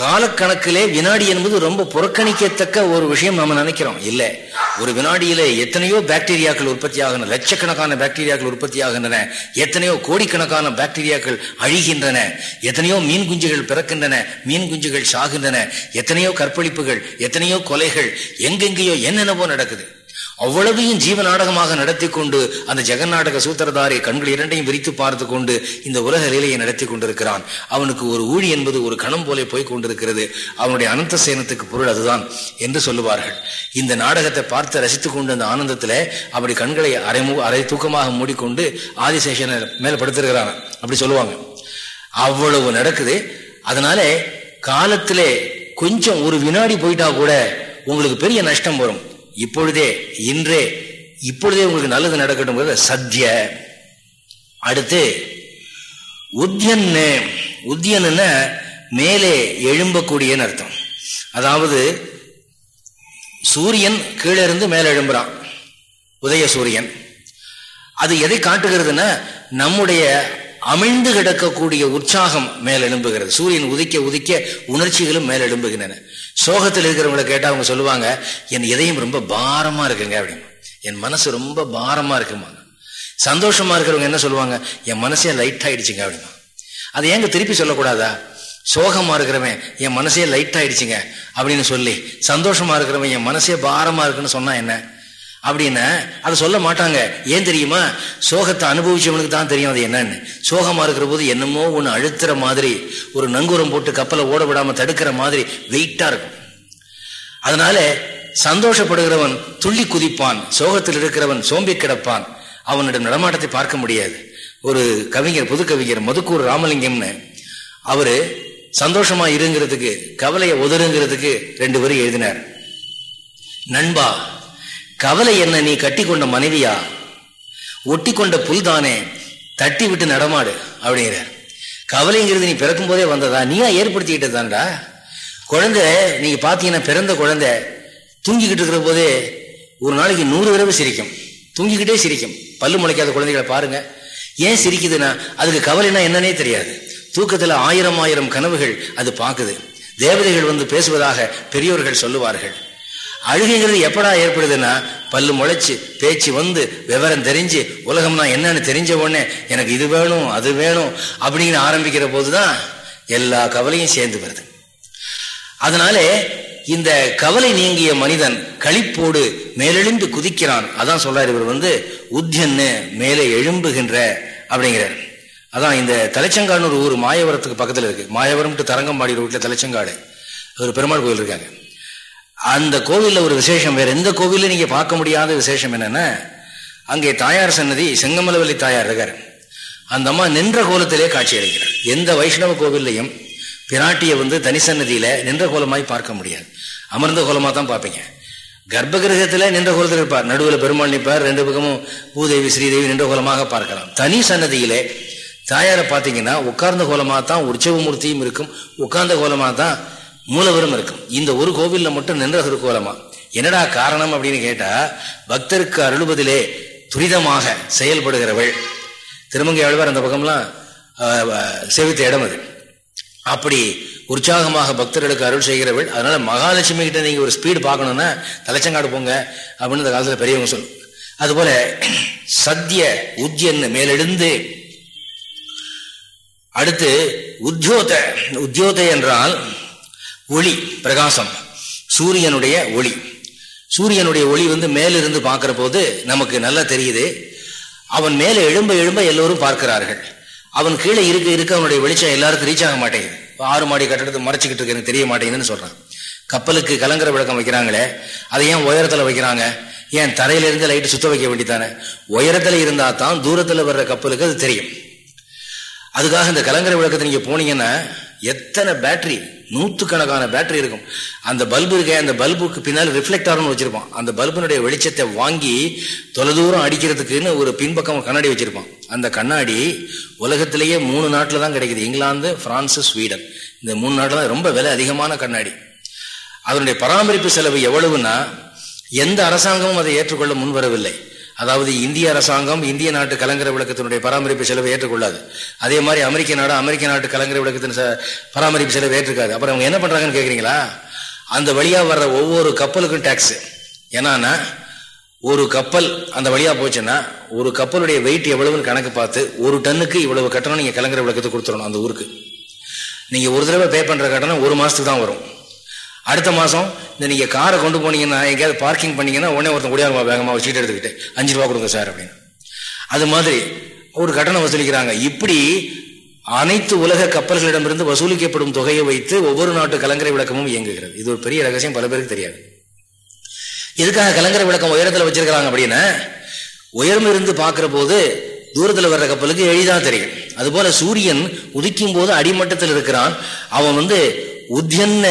காலக்கணக்கிலே வினாடி என்பது ரொம்ப புறக்கணிக்கத்தக்க ஒரு விஷயம் நம்ம நினைக்கிறோம். இல்லை. ஒரு வினாடியில எத்தனையோ பாக்டீரியாக்கள் உற்பத்தி ஆகின லட்சக்கணக்கான பாக்டீரியாக்கள் உற்பத்தி ஆகின்றன எத்தனையோ கோடிக்கணக்கான பாக்டீரியாக்கள் அழிகின்றன எத்தனையோ மீன் குஞ்சுகள் பிறக்கின்றன மீன் குஞ்சுகள் சாகின்றன எத்தனையோ கற்பழிப்புகள் எத்தனையோ கொலைகள் எங்கெங்கேயோ என்னென்னவோ நடக்குது. அவ்வளவையும் ஜீவ நாடகமாக நடத்தி கொண்டு அந்த ஜெகநாடக சூத்திரதாரி கண்கள் இரண்டையும் விரித்து பார்த்து கொண்டு இந்த உலக லீலையை நடத்தி கொண்டிருக்கிறான். அவனுக்கு ஒரு ஊழி என்பது ஒரு கணம் போல போய் கொண்டிருக்கிறது. அவனுடைய அனந்த சேனத்துக்கு பொருள் அதுதான் என்று சொல்லுவார்கள். இந்த நாடகத்தை பார்த்து ரசித்துக் கொண்டு அந்த ஆனந்தத்துல அப்படி கண்களை அரை அரை தூக்கமாக மூடிக்கொண்டு ஆதிசேஷனை மேல படுத்திருக்கிறான். அப்படி சொல்லுவாங்க. அவ்வளவு நடக்குது. அதனால காலத்திலே கொஞ்சம் ஒரு வினாடி போயிட்டா கூட உங்களுக்கு பெரிய நஷ்டம் வரும். இப்பொழுதே இன்றே இப்பொழுதே உங்களுக்கு நல்லது நடக்கட்டும் சத்திய அடுத்து உத்தியன்னு உத்தியன்னு மேலே எழும்பக்கூடியன்னு அர்த்தம். அதாவது சூரியன் கீழே இருந்து மேலே எழும்புறான். உதய சூரியன். அது எதை காட்டுகிறதுன்னா நம்முடைய அமிழ்ந்து கிடக்கக்கூடிய உற்சாகம் மேலெழும்புகிறது சூரியன் உதிக்க உதிக்க உணர்ச்சிகளும் மேலெழும்புகின்றன சோகத்தில் இருக்கிறவங்களை கேட்டால் அவங்க சொல்லுவாங்க என் இதயம் ரொம்ப பாரமாக இருக்குங்க அப்படின்னு. என் மனசு ரொம்ப பாரமாக இருக்குமாங்க சந்தோஷமாக இருக்கிறவங்க என்ன சொல்லுவாங்க? என் மனசே லைட் ஆயிடுச்சுங்க அப்படின்னு. அது ஏங்க திருப்பி சொல்லக்கூடாதா? சோகமாக இருக்கிறவன் என் மனசே லைட் ஆயிடுச்சுங்க அப்படின்னு சொல்லி சந்தோஷமாக இருக்கிறவன் என் மனசே பாரமாக இருக்குன்னு சொன்னா என்ன? அப்படின்னு. அதை சொல்ல மாட்டாங்க. ஏன் தெரியுமா? சோகத்தை அனுபவிச்சவனுக்கு தான் தெரியும் அது என்னன்னு. சோகமா இருக்கிற போது என்னமோ ஒன்று அழுத்துற மாதிரி ஒரு நங்கூரம் போட்டு கப்பலை ஓட விடாம தடுக்கிற மாதிரி வெயிட்டா இருக்கும். அதனால சந்தோஷப்படுகிறவன் துள்ளி குதிப்பான் சோகத்தில் இருக்கிறவன் சோம்பி கிடப்பான். அவனிடம் நடமாட்டத்தை பார்க்க முடியாது. ஒரு கவிஞர் புது கவிஞர் மதுக்கூர் ராமலிங்கம்னு அவரு சந்தோஷமா இருங்கிறதுக்கு கவலையை ஒதுருங்கிறதுக்கு ரெண்டு பேரும் எழுதினார். நண்பா கவலை என்ன நீ கட்டி கொண்ட மனைவியா? ஒட்டி கொண்ட புல் தானே தட்டி விட்டு நடமாடு அப்படிங்கிறார். கவலைங்கிறது நீ பிறக்கும் போதே வந்ததா? நீயா ஏற்படுத்திக்கிட்டதான்டா குழந்தை நீங்க பாத்தீங்கன்னா பிறந்த குழந்தை தூங்கிக்கிட்டு இருக்கிற போதே ஒரு நாளைக்கு நூறு தடவை சிரிக்கும். தூங்கிக்கிட்டே சிரிக்கும். பல்லு முளைக்காத குழந்தைகளை பாருங்க. ஏன் சிரிக்குதுன்னா அதுக்கு கவலைனா என்னன்னே தெரியாது. தூக்கத்துல ஆயிரம் ஆயிரம் கனவுகள் அது பார்க்குது தேவதைகள் வந்து பேசுவதாக பெரியோர்கள் சொல்லுவார்கள். அழுகைங்கிறது எப்படா ஏற்படுதுன்னா பல்லு முளைச்சு பேச்சு வந்து விவரம் தெரிஞ்சு உலகம்னா என்னன்னு தெரிஞ்ச உடனே எனக்கு இது வேணும் அது வேணும் அப்படின்னு ஆரம்பிக்கிற போதுதான் எல்லா கவலையும் சேர்ந்து வருது. அதனாலே இந்த கவலை நீங்கிய மனிதன் களிப்போடு மேலெழுந்து குதிக்கிறான். அதான் சொல்றாரு இவர் வந்து உத்தியன்னு மேலே எழும்புகின்ற அப்படிங்கிறார். அதான் இந்த தலைச்சங்காடுன்னு ஒரு ஊர் மாயவரத்துக்கு பக்கத்தில் இருக்கு. மாயவரம் டு தரங்கம்பாடி ரோட்டில் தலைச்சங்காடு. ஒரு பெருமாள் கோயில் இருக்காங்க. அந்த கோவிலில் ஒரு விசேஷம் வேற எந்த கோவில்ல நீங்க பார்க்க முடியாத விசேஷம் என்னன்னா அங்கே தாயார் சன்னதி செங்கமலவல்லி தாயார் இருக்கார். அந்த அம்மா நின்ற கோலத்திலே காட்சி அளிக்கிறார் எந்த வைஷ்ணவ கோவில்லையும் பிராட்டியை வந்து தனி சன்னதியில நின்ற கோலமாய் பார்க்க முடியாது. அமர்ந்த கோலமா தான் பார்ப்பீங்க. கர்ப்ப கர்ப்பகிரகத்துல நின்ற கோலத்தில் இருப்பார். நடுவில் பெருமாள் நிற்பார். ரெண்டு பக்கமும் பூதேவி ஸ்ரீதேவி நின்ற கோலமாக பார்க்கலாம். தனி சன்னதியிலே தாயாரை பார்த்தீங்கன்னா உட்கார்ந்த கோலமாக தான் உற்சவமூர்த்தியும் இருக்கும். உட்கார்ந்த கோலமாக தான் மூலவரும் இருக்கும். இந்த ஒரு கோவிலில் மட்டும் நின்ற கோலமா? என்னடா காரணம் அப்படின்னு கேட்டா பக்தருக்கு அருளுவதிலே துரிதமாக செயல்படுகிறவள். திருமங்கை அழுவார் அந்த பக்கம்லாம் சேவித்த இடம் அது. அப்படி உற்சாகமாக பக்தர்களுக்கு அருள் செய்கிறவள். அதனால மகாலட்சுமி கிட்ட நீங்க ஒரு ஸ்பீடு பார்க்கணும்னா தலைச்சங்காடு போங்க அப்படின்னு இந்த காலத்துல பெரியவங்க சொல்லு அதுபோல சத்திய உத்தியன்னு மேலெழுந்து அடுத்து உத்தியோத உத்தியோத என்றால் ஒளி பிரகாசம் சூரியனுடைய ஒளி. சூரியனுடைய ஒளி வந்து மேலிருந்து பார்க்கிற போது நமக்கு நல்லா தெரியுது. அவன் மேலே எழும்ப எழும்ப எல்லோரும் பார்க்கிறார்கள். அவன் கீழே இருக்க இருக்க அவனுடைய வெளிச்சம் எல்லாருக்கும் ரீச் ஆக மாட்டேங்குது. ஆறு மாடி கட்டடத்தை மறைச்சிக்கிட்டு இருக்கு எனக்கு தெரிய மாட்டேங்குதுன்னு சொல்றான். கப்பலுக்கு கலங்கர விளக்கம் வைக்கிறாங்களே அதை ஏன் உயரத்துல வைக்கிறாங்க? ஏன் தரையில இருந்து லைட்டு சுத்த வைக்க வேண்டித்தானே உயரத்துல இருந்தா தான் தூரத்துல வர்ற கப்பலுக்கு அது தெரியும். அதுக்காக இந்த கலங்கர விளக்கத்தை நீங்க போனீங்கன்னா எத்தனை பேட்டரி நூற்றுக்கணக்கான பேட்டரி இருக்கும். அந்த பல்பு இருக்க அந்த பல்புக்கு பின்னால் ரிஃப்ளெக்டார்னு வச்சிருப்பான். அந்த பல்புனுடைய வெளிச்சத்தை வாங்கி தொலைதூரம் அடிக்கிறதுக்குன்னு ஒரு பின்பக்கம் கண்ணாடி வச்சிருப்பான். அந்த கண்ணாடி உலகத்திலேயே மூணு நாட்டில் தான் கிடைக்குது. England France Sweden. இந்த மூணு நாட்டில் தான் ரொம்ப விலை அதிகமான கண்ணாடி. அதனுடைய பராமரிப்பு செலவு எவ்வளவுன்னா எந்த அரசாங்கமும் அதை ஏற்றுக்கொள்ள முன்வரவில்லை. அதாவது இந்திய அரசாங்கம் இந்திய நாட்டு கலங்கர விளக்கத்தினுடைய பராமரிப்பு செலவை ஏற்றுக்கொள்ளாது. அதே மாதிரி அமெரிக்க நாடு அமெரிக்க நாட்டு கலங்கர விளக்கத்தின் பராமரிப்பு செலவை ஏற்றுக்காது. அப்புறம் அவங்க என்ன பண்றாங்கன்னு கேக்குறீங்களா? அந்த வழியா வர்ற ஒவ்வொரு கப்பலுக்கும் டாக்ஸ் என்னன்னா ஒரு கப்பல் அந்த வழியா போச்சுன்னா ஒரு கப்பலுடைய வெயிட் எவ்வளவுன்னு கணக்கு பார்த்து ஒரு டன்னுக்கு இவ்வளவு கட்டணம் நீங்க கலங்கர விளக்கத்தை கொடுத்துடணும் அந்த ஊருக்கு. நீங்க ஒரு தடவை பே பண்ற கட்டணம் ஒரு மாசத்துக்கு தான் வரும். அடுத்த மாதம் இந்த நீங்கள் காரை கொண்டு போனீங்கன்னா எங்கேயாவது பார்க்கிங் பண்ணீங்கன்னா உடனே ஒருத்தன் ஓடியாருமா வேகமாக ஒரு சீட் எடுத்துக்கிட்டு அஞ்சு ரூபா கொடுங்க சார் அப்படின்னு. அது மாதிரி ஒரு கட்டணம் வசூலிக்கிறாங்க. இப்படி அனைத்து உலக கப்பல்களிடமிருந்து வசூலிக்கப்படும் தொகையை வைத்து ஒவ்வொரு நாட்டு கலங்கரை விளக்கமும் இயங்குகிறது. இது ஒரு பெரிய ரகசியம் பல பேருக்கு தெரியாது. எதுக்காக கலங்கரை விளக்கம் உயரத்தில் வச்சிருக்கிறாங்க அப்படின்னா உயரம் இருந்து போது தூரத்தில் வர்ற கப்பலுக்கு எளிதாக தெரியும். அதுபோல சூரியன் உதிக்கும் போது அடிமட்டத்தில் இருக்கிறான். அவன் வந்து உத்தியன்ன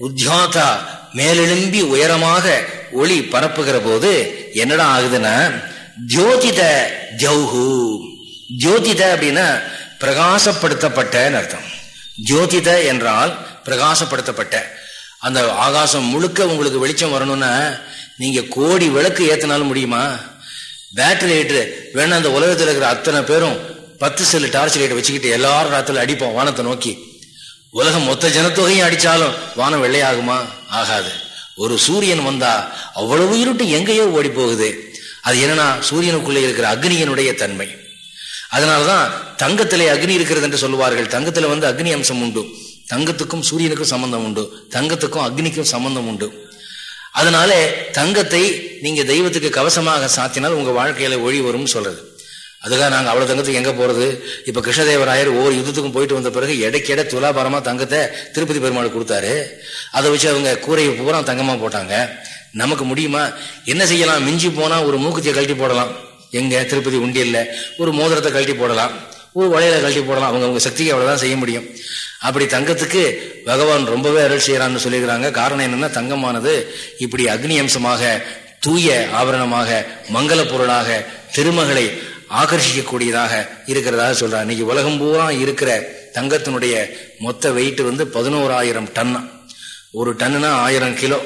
உத்யாதா மேலெழும்பி உயரமாக ஒளி பரப்புகிற போது என்னடா ஆகுதுன்னா ஜோதித ஜவுஹு ஜோதித அப்படின்னா பிரகாசப்படுத்தப்பட்ட அர்த்தம். ஜோதித என்றால் பிரகாசப்படுத்தப்பட்ட. அந்த ஆகாசம் முழுக்க உங்களுக்கு வெளிச்சம் வரணும்னா நீங்க கோடி விளக்கு ஏத்தினாலும் முடியுமா? பேட்டரி லைட்டு வேணா அந்த உலகத்தில் இருக்கிற அத்தனை பேரும் பத்து செல்லு டார்ச் லைட்டை வச்சுக்கிட்டு எல்லாரும் ராத்திரில அடிப்போம் வானத்தை நோக்கி. உலகம் மொத்த ஜனத்தொகையும் அடிச்சாலும் வானம் வெள்ளையாகுமா? ஆகாது. ஒரு சூரியன் வந்தா அவ்வளவு இருட்டு எங்கேயோ ஓடி போகுது அது என்னன்னா சூரியனுக்குள்ளே இருக்கிற அக்னியனுடைய தன்மை. அதனாலதான் தங்கத்திலே அக்னி இருக்கிறது என்று சொல்லுவார்கள். தங்கத்துல வந்து அக்னி அம்சம் உண்டு. தங்கத்துக்கும் சூரியனுக்கும் சம்பந்தம் உண்டு. தங்கத்துக்கும் அக்னிக்கும் சம்பந்தம் உண்டு. அதனால தங்கத்தை நீங்க தெய்வத்துக்கு கவசமாக சாத்தினால் உங்க வாழ்க்கையில ஒழி வரும்னு சொல்றது. அதுக்காக நாங்கள் அவ்வளோ தங்கத்துக்கு எங்கே போகிறது இப்போ கிருஷ்ணதேவராயர் ஒவ்வொரு யுத்தத்துக்கும் போயிட்டு வந்த பிறகு இடைக்கிட துலாபாரமாக தங்கத்தை திருப்பதி பெருமாள் கொடுத்தாரு. அதை வச்சு அவங்க கூரையை பூரா தங்கமாக போட்டாங்க. நமக்கு முடியுமா? என்ன செய்யலாம்? மிஞ்சி போனால் ஒரு மூக்குத்தியை கழட்டி போடலாம். எங்கே? திருப்பதி உண்டியல்ல. ஒரு மோதிரத்தை கழட்டி போடலாம். ஒரு வளையலை கழட்டி போடலாம். அவங்க அவங்க சக்திக்கு அவ்வளோதான் செய்ய முடியும். அப்படி தங்கத்துக்கு பகவான் ரொம்பவே அருள் செய்கிறான்னு சொல்லியிருக்கிறாங்க. காரணம் என்னென்னா தங்கமானது இப்படி அக்னி அம்சமாக தூய ஆபரணமாக மங்கள பொருளாக திருமகளை ஆகர்ஷிக்கக்கூடியதாக இருக்கிறதாக சொல்றாங்க இன்னைக்கு உலகம் பூரா இருக்கிற தங்கத்தினுடைய மொத்த வெயிட் வந்து பதினோராயிரம் டன். ஒரு டன்னுனா ஆயிரம் கிலோ.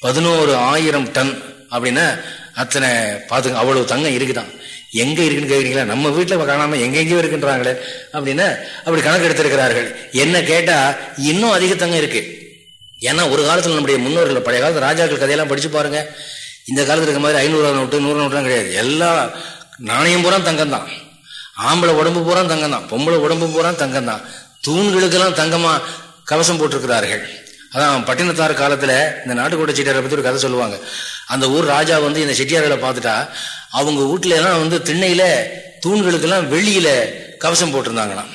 பதினோரு ஆயிரம் டன் அப்படின்னா அத்தனை பார்த்துங்க அவ்வளவு தங்கம் இருக்குதான். எங்க இருக்குன்னு கேட்குறீங்களா நம்ம வீட்டில் காணாம எங்கெங்கயோ இருக்குன்றாங்களே அப்படின்னா அப்படி கணக்கு எடுத்திருக்கிறார்கள். என்ன கேட்டா இன்னும் அதிக தங்கம் இருக்கு. ஏன்னா ஒரு காலத்துல நம்முடைய முன்னோர்கள் பழைய காலத்து ராஜாக்கள் கதையெல்லாம் படிச்சு பாருங்க. இந்த காலத்துல இருக்க மாதிரி ஐநூறு நோட்டு நூறு நோட்டுலாம் கிடையாது. எல்லா நாணயம் பூரா தங்கம் தான் ஆம்பளை உடம்பு பூரா தங்கம் தான் பொம்பளை உடம்பு பூரா தங்கம் தான் தூண்களுக்கெல்லாம் தங்கமா கவசம் போட்டிருக்கிறார்கள். அதான் பட்டினத்தார் காலத்துல இந்த நாட்டுக்கோட்டை செட்டியாரை பத்தி ஒரு கதை சொல்லுவாங்க. அந்த ஊர் ராஜா வந்து இந்த செட்டியார்களை பார்த்துட்டா அவங்க வீட்டுல எல்லாம் வந்து திண்ணையில தூண்களுக்கெல்லாம் வெளியில கவசம் போட்டிருந்தாங்களாம்.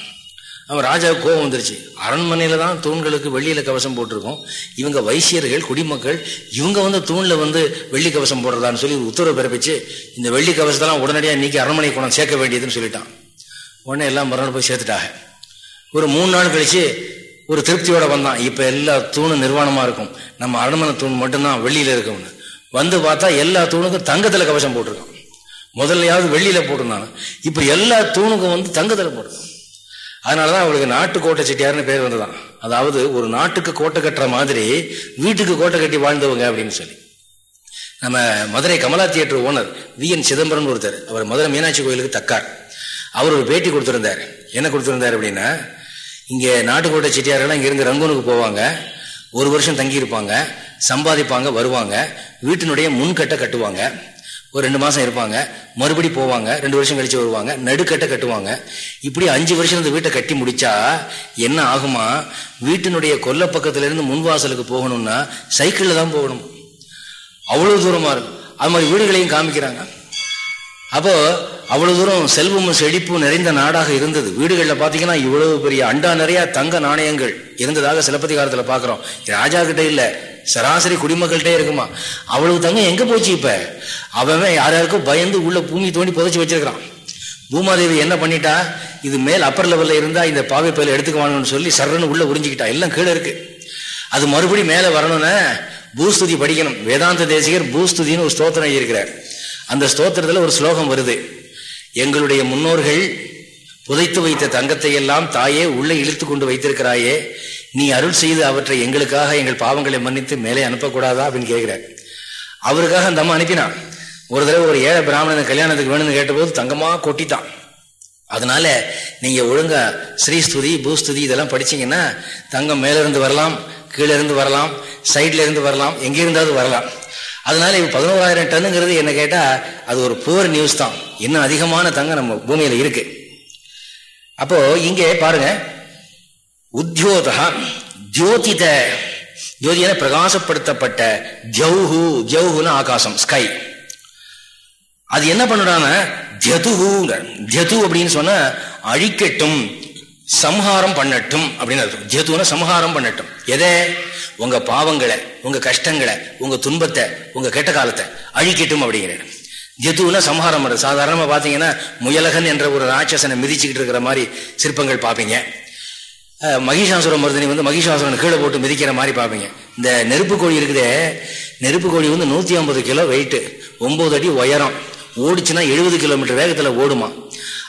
அவன் ராஜாவுக்கு கோபம் வந்துருச்சு. அரண்மனையில தான் தூண்களுக்கு வெள்ளியில கவசம் போட்டிருக்கோம். இவங்க வைசியர்கள் குடிமக்கள் இவங்க வந்து தூண்ல வந்து வெள்ளி கவசம் போடுறதான்னு சொல்லி உத்தரவு பிறப்பிச்சு இந்த வெள்ளி கவசத்தெல்லாம் உடனடியாக நீக்கி அரண்மனை குணம் சேர்க்க வேண்டியதுன்னு சொல்லிட்டான். உடனே எல்லாம் மறுநாள் போய் சேர்த்துட்டாங்க. ஒரு மூணு நாள் கழிச்சு ஒரு திருப்தியோட வந்தான். இப்ப எல்லா தூணும் நிர்வாணமா இருக்கும். நம்ம அரண்மனை தூண் மட்டும்தான் வெள்ளியில இருக்கும்னு. வந்து பார்த்தா எல்லா தூணுக்கும் தங்கத்துல கவசம் போட்டிருக்கான். முதல்லையாவது வெள்ளியில போட்டிருந்தாங்க. இப்ப எல்லா தூணுக்கும் வந்து தங்கத்துல போட்டிருக்கான். அதனாலதான் அவளுக்கு நாட்டு கோட்டை செட்டியார்னு பேர் வந்ததான் அதாவது ஒரு நாட்டுக்கு கோட்டை கட்டுற மாதிரி வீட்டுக்கு கோட்டை கட்டி வாழ்ந்தவங்க அப்படின்னு சொல்லி. நம்ம Madurai Kamala theatre owner V. N. Chidambaram ஒருத்தர் அவர் மதுரை மீனாட்சி கோயிலுக்கு தக்கார். அவர் ஒரு பேட்டி கொடுத்துருந்தார். என்ன கொடுத்துருந்தார் அப்படின்னா இங்கே நாட்டுக்கோட்டை செட்டியாரெல்லாம் இங்கிருந்து ரங்கூனுக்கு போவாங்க ஒரு வருஷம் தங்கியிருப்பாங்க சம்பாதிப்பாங்க வருவாங்க வீட்டினுடைய முன்கட்டை கட்டுவாங்க ஒரு ரெண்டு மாசம் இருப்பாங்க. மறுபடி போவாங்க. ரெண்டு வருஷம் கழிச்சு வருவாங்க. நடுக்கட்டை கட்டுவாங்க. இப்படி அஞ்சு வருஷம் இந்த வீட்டை கட்டி முடிச்சா என்ன ஆகுமா? வீட்டினுடைய கொல்ல பக்கத்துல இருந்து முன்வாசலுக்கு போகணும்னா சைக்கிள்ல தான் போகணும். அவ்வளவு தூரமா இருக்கும் அது மாதிரி வீடுகளையும் காமிக்கிறாங்க. அப்போ அவ்வளவு தூரம் செல்வமும் செழிப்பும் நிறைந்த நாடாக இருந்தது. வீடுகளில் பார்த்தீங்கன்னா இவ்வளவு பெரிய அண்டா நிறைய தங்க நாணயங்கள் இருந்ததாக சிலப்பதிகாரத்தில் பார்க்குறோம் பாக்குறோம். ராஜா கிட்ட இல்ல. சராசரி குடிமக்கள்கிட்டே இருக்குமா? அவ்வளவு தங்கம் எங்க போச்சு இப்ப? அவன் யார் யாருக்கும் பயந்து உள்ள பூமி தோண்டி புதைச்சி வச்சிருக்கிறான். பூமாதேவி என்ன பண்ணிட்டா? இது மேல் அப்பர் லெவல்ல இருந்தா இந்த பாவை பயில எடுத்துக்குவாங்கன்னு சொல்லி சரன்னு உள்ள உறிஞ்சிக்கிட்டா. எல்லாம் கீழே இருக்கு. அது மறுபடி மேல வரணும்னா பூஸ்துதி படிக்கணும். வேதாந்த தேசிகர் பூஸ்துதின்னு ஒரு ஸ்தோத்திரம் இருக்கிறார் அந்த ஸ்தோத்திரத்துல ஒரு ஸ்லோகம் வருது. எங்களுடைய முன்னோர்கள் புதைத்து வைத்த தங்கத்தை எல்லாம் தாயே உள்ளே இழுத்து கொண்டு வைத்திருக்கிறாயே நீ அருள் செய்து அவற்றை எங்களுக்காக எங்கள் பாவங்களை மன்னித்து மேலே அனுப்பக்கூடாதா அப்படின்னு கேட்கிறார். அவருக்காக அந்த அம்மா அனுப்பினான். ஒரு தடவை ஒரு ஏழை பிராமணன் கல்யாணத்துக்கு வேணும்னு கேட்டபோது தங்கமா கொட்டித்தான் அதனால நீங்க ஒழுங்கா ஸ்ரீஸ்துதி பூஸ்துதி இதெல்லாம் படிச்சீங்கன்னா தங்கம் மேலிருந்து வரலாம் கீழே இருந்து வரலாம் சைட்ல இருந்து வரலாம் எங்கே இருந்தாவது வரலாம். அதனால இப்போ பதினோராயிரம் டன்னுங்கிறது என்ன கேட்டா அது ஒரு புவர் நியூஸ் தான். இன்னும் அதிகமான தங்கம் நம்ம பூமியில இருக்கு. அப்போ இங்கே பாருங்க உத்தியோதா ஜோதித ஜோதியன பிரகாசப்படுத்தப்பட்ட ஜவுஹு ஜவுஹுன்னு ஆகாசம் ஸ்கை அது என்ன பண்ணுறான்னா ஜதுஹூங்க ஜது அப்படின்னு சொன்னா அழிக்கட்டும் சம்ஹாரம் பண்ணட்டும் அப்படின்னு அர்த்தம். ஜதுன சம்ஹாரம் பண்ணட்டும். எதை? உங்க பாவங்களை உங்க கஷ்டங்களை உங்க துன்பத்தை உங்க கெட்ட காலத்தை அழிக்கட்டும் அப்படிங்கிற ஜதுனா சம்ஹாரம் பண்ணுறது சாதாரணமாக பார்த்தீங்கன்னா முயலகன் என்ற ஒரு ராட்சசனை மிதிச்சுக்கிட்டு இருக்கிற மாதிரி சிற்பங்கள் பார்ப்பீங்க. மகிஷாசுர மருதனி வந்து மகிஷாசுரன் கீழே போட்டு மிதிக்கிற மாதிரி பார்ப்பீங்க. இந்த நெருப்பு கோழி இருக்குதே நெருப்பு கோழி வந்து நூற்றி ஐம்பது கிலோ வெயிட்டு ஒன்பது அடி உயரம். ஓடிச்சுன்னா எழுபது கிலோமீட்டர் வேகத்தில் ஓடுமா.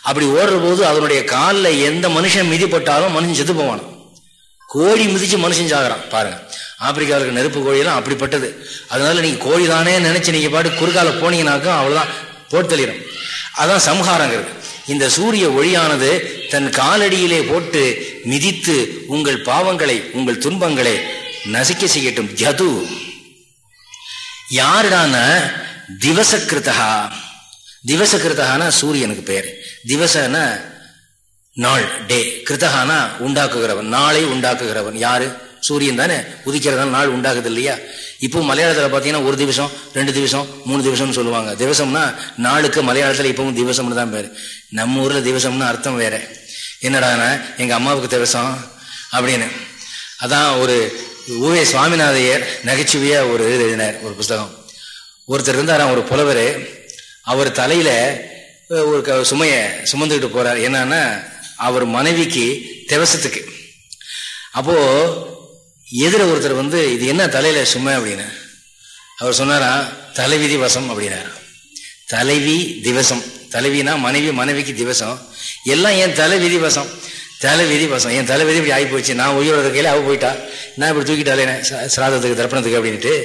அப்படி ஓடுற போது அதனுடைய காலில் எந்த மனுஷன் மிதிப்பட்டாலும் மனுஷன் செத்து போவான். கோழி மிதிச்சு மனுஷன் சாகுறான் பாருங்க. ஆப்பிரிக்காவுக்கு நெருப்பு கோழியெல்லாம் அப்படிப்பட்டது. அதனால நீங்க கோழி தானே நினைச்சு நீங்க பாட்டு குறுக்கால போனீங்கனாக்கும் அவ்வளவுதான் போட்டு தள்ளிடும் அதான் சம்ஹாரங்கிறது இந்த சூரிய ஒளியானது தன் காலடியிலே போட்டு மிதித்து உங்கள் பாவங்களை உங்கள் துன்பங்களை நசிக்க செய்யட்டும். ஜது யாருடான? திவசக்கிருத்தகா திவசகிருத்தகானா சூரியனுக்கு பேர் திவசனா நாள் டே. கிருத்தகானா உண்டாக்குகிறவன். நாளை உண்டாக்குகிறவன். யாரு? சூரியன் தானே. உதிக்கிறதான நாள் உண்டாகுது இல்லையா? இப்போ மலையாளத்தில் பார்த்தீங்கன்னா ஒரு திவசம் ரெண்டு திவசம் மூணு திவசம்னு சொல்லுவாங்க. திவசம்னா நாளுக்கு மலையாளத்தில் இப்பவும் திவசம்னு தான் பேர். நம்ம ஊரில் திவசம்னு அர்த்தம் வேற. என்னடானா எங்கள் அம்மாவுக்கு திவசம்? அப்படின்னு. அதான் ஒரு ஊவே சுவாமிநாதையர் நகைச்சுவையாக ஒரு எழுதினார் ஒரு புஸ்தகம். ஒருத்தர் இருந்தாராம் ஒரு புலவர். அவர் தலையில் ஒரு சுமையை சுமந்துக்கிட்டு போகிறார் என்னன்னா அவர் மனைவிக்கு திவசத்துக்கு. அப்போது எதிர ஒருத்தர் வந்து இது என்ன தலையில சும்மா? அப்படின்னு. அவர் சொன்னாரா தலைவிதி வசம் அப்படின்னாரா. தலைவி திவசம். தலைவினா மனைவி மனைவிக்கு திவசம். எல்லாம் என் தலைவிதி வசம். தலைவிதி வசம். என் தலைவிதி இப்படி ஆகி போச்சு நான் உயிரோட இருக்கையில அவ போயிட்டா. நான் இப்படி தூக்கிட்டாலே சிராதத்துக்கு தர்ப்பணத்துக்கு அப்படின்ட்டு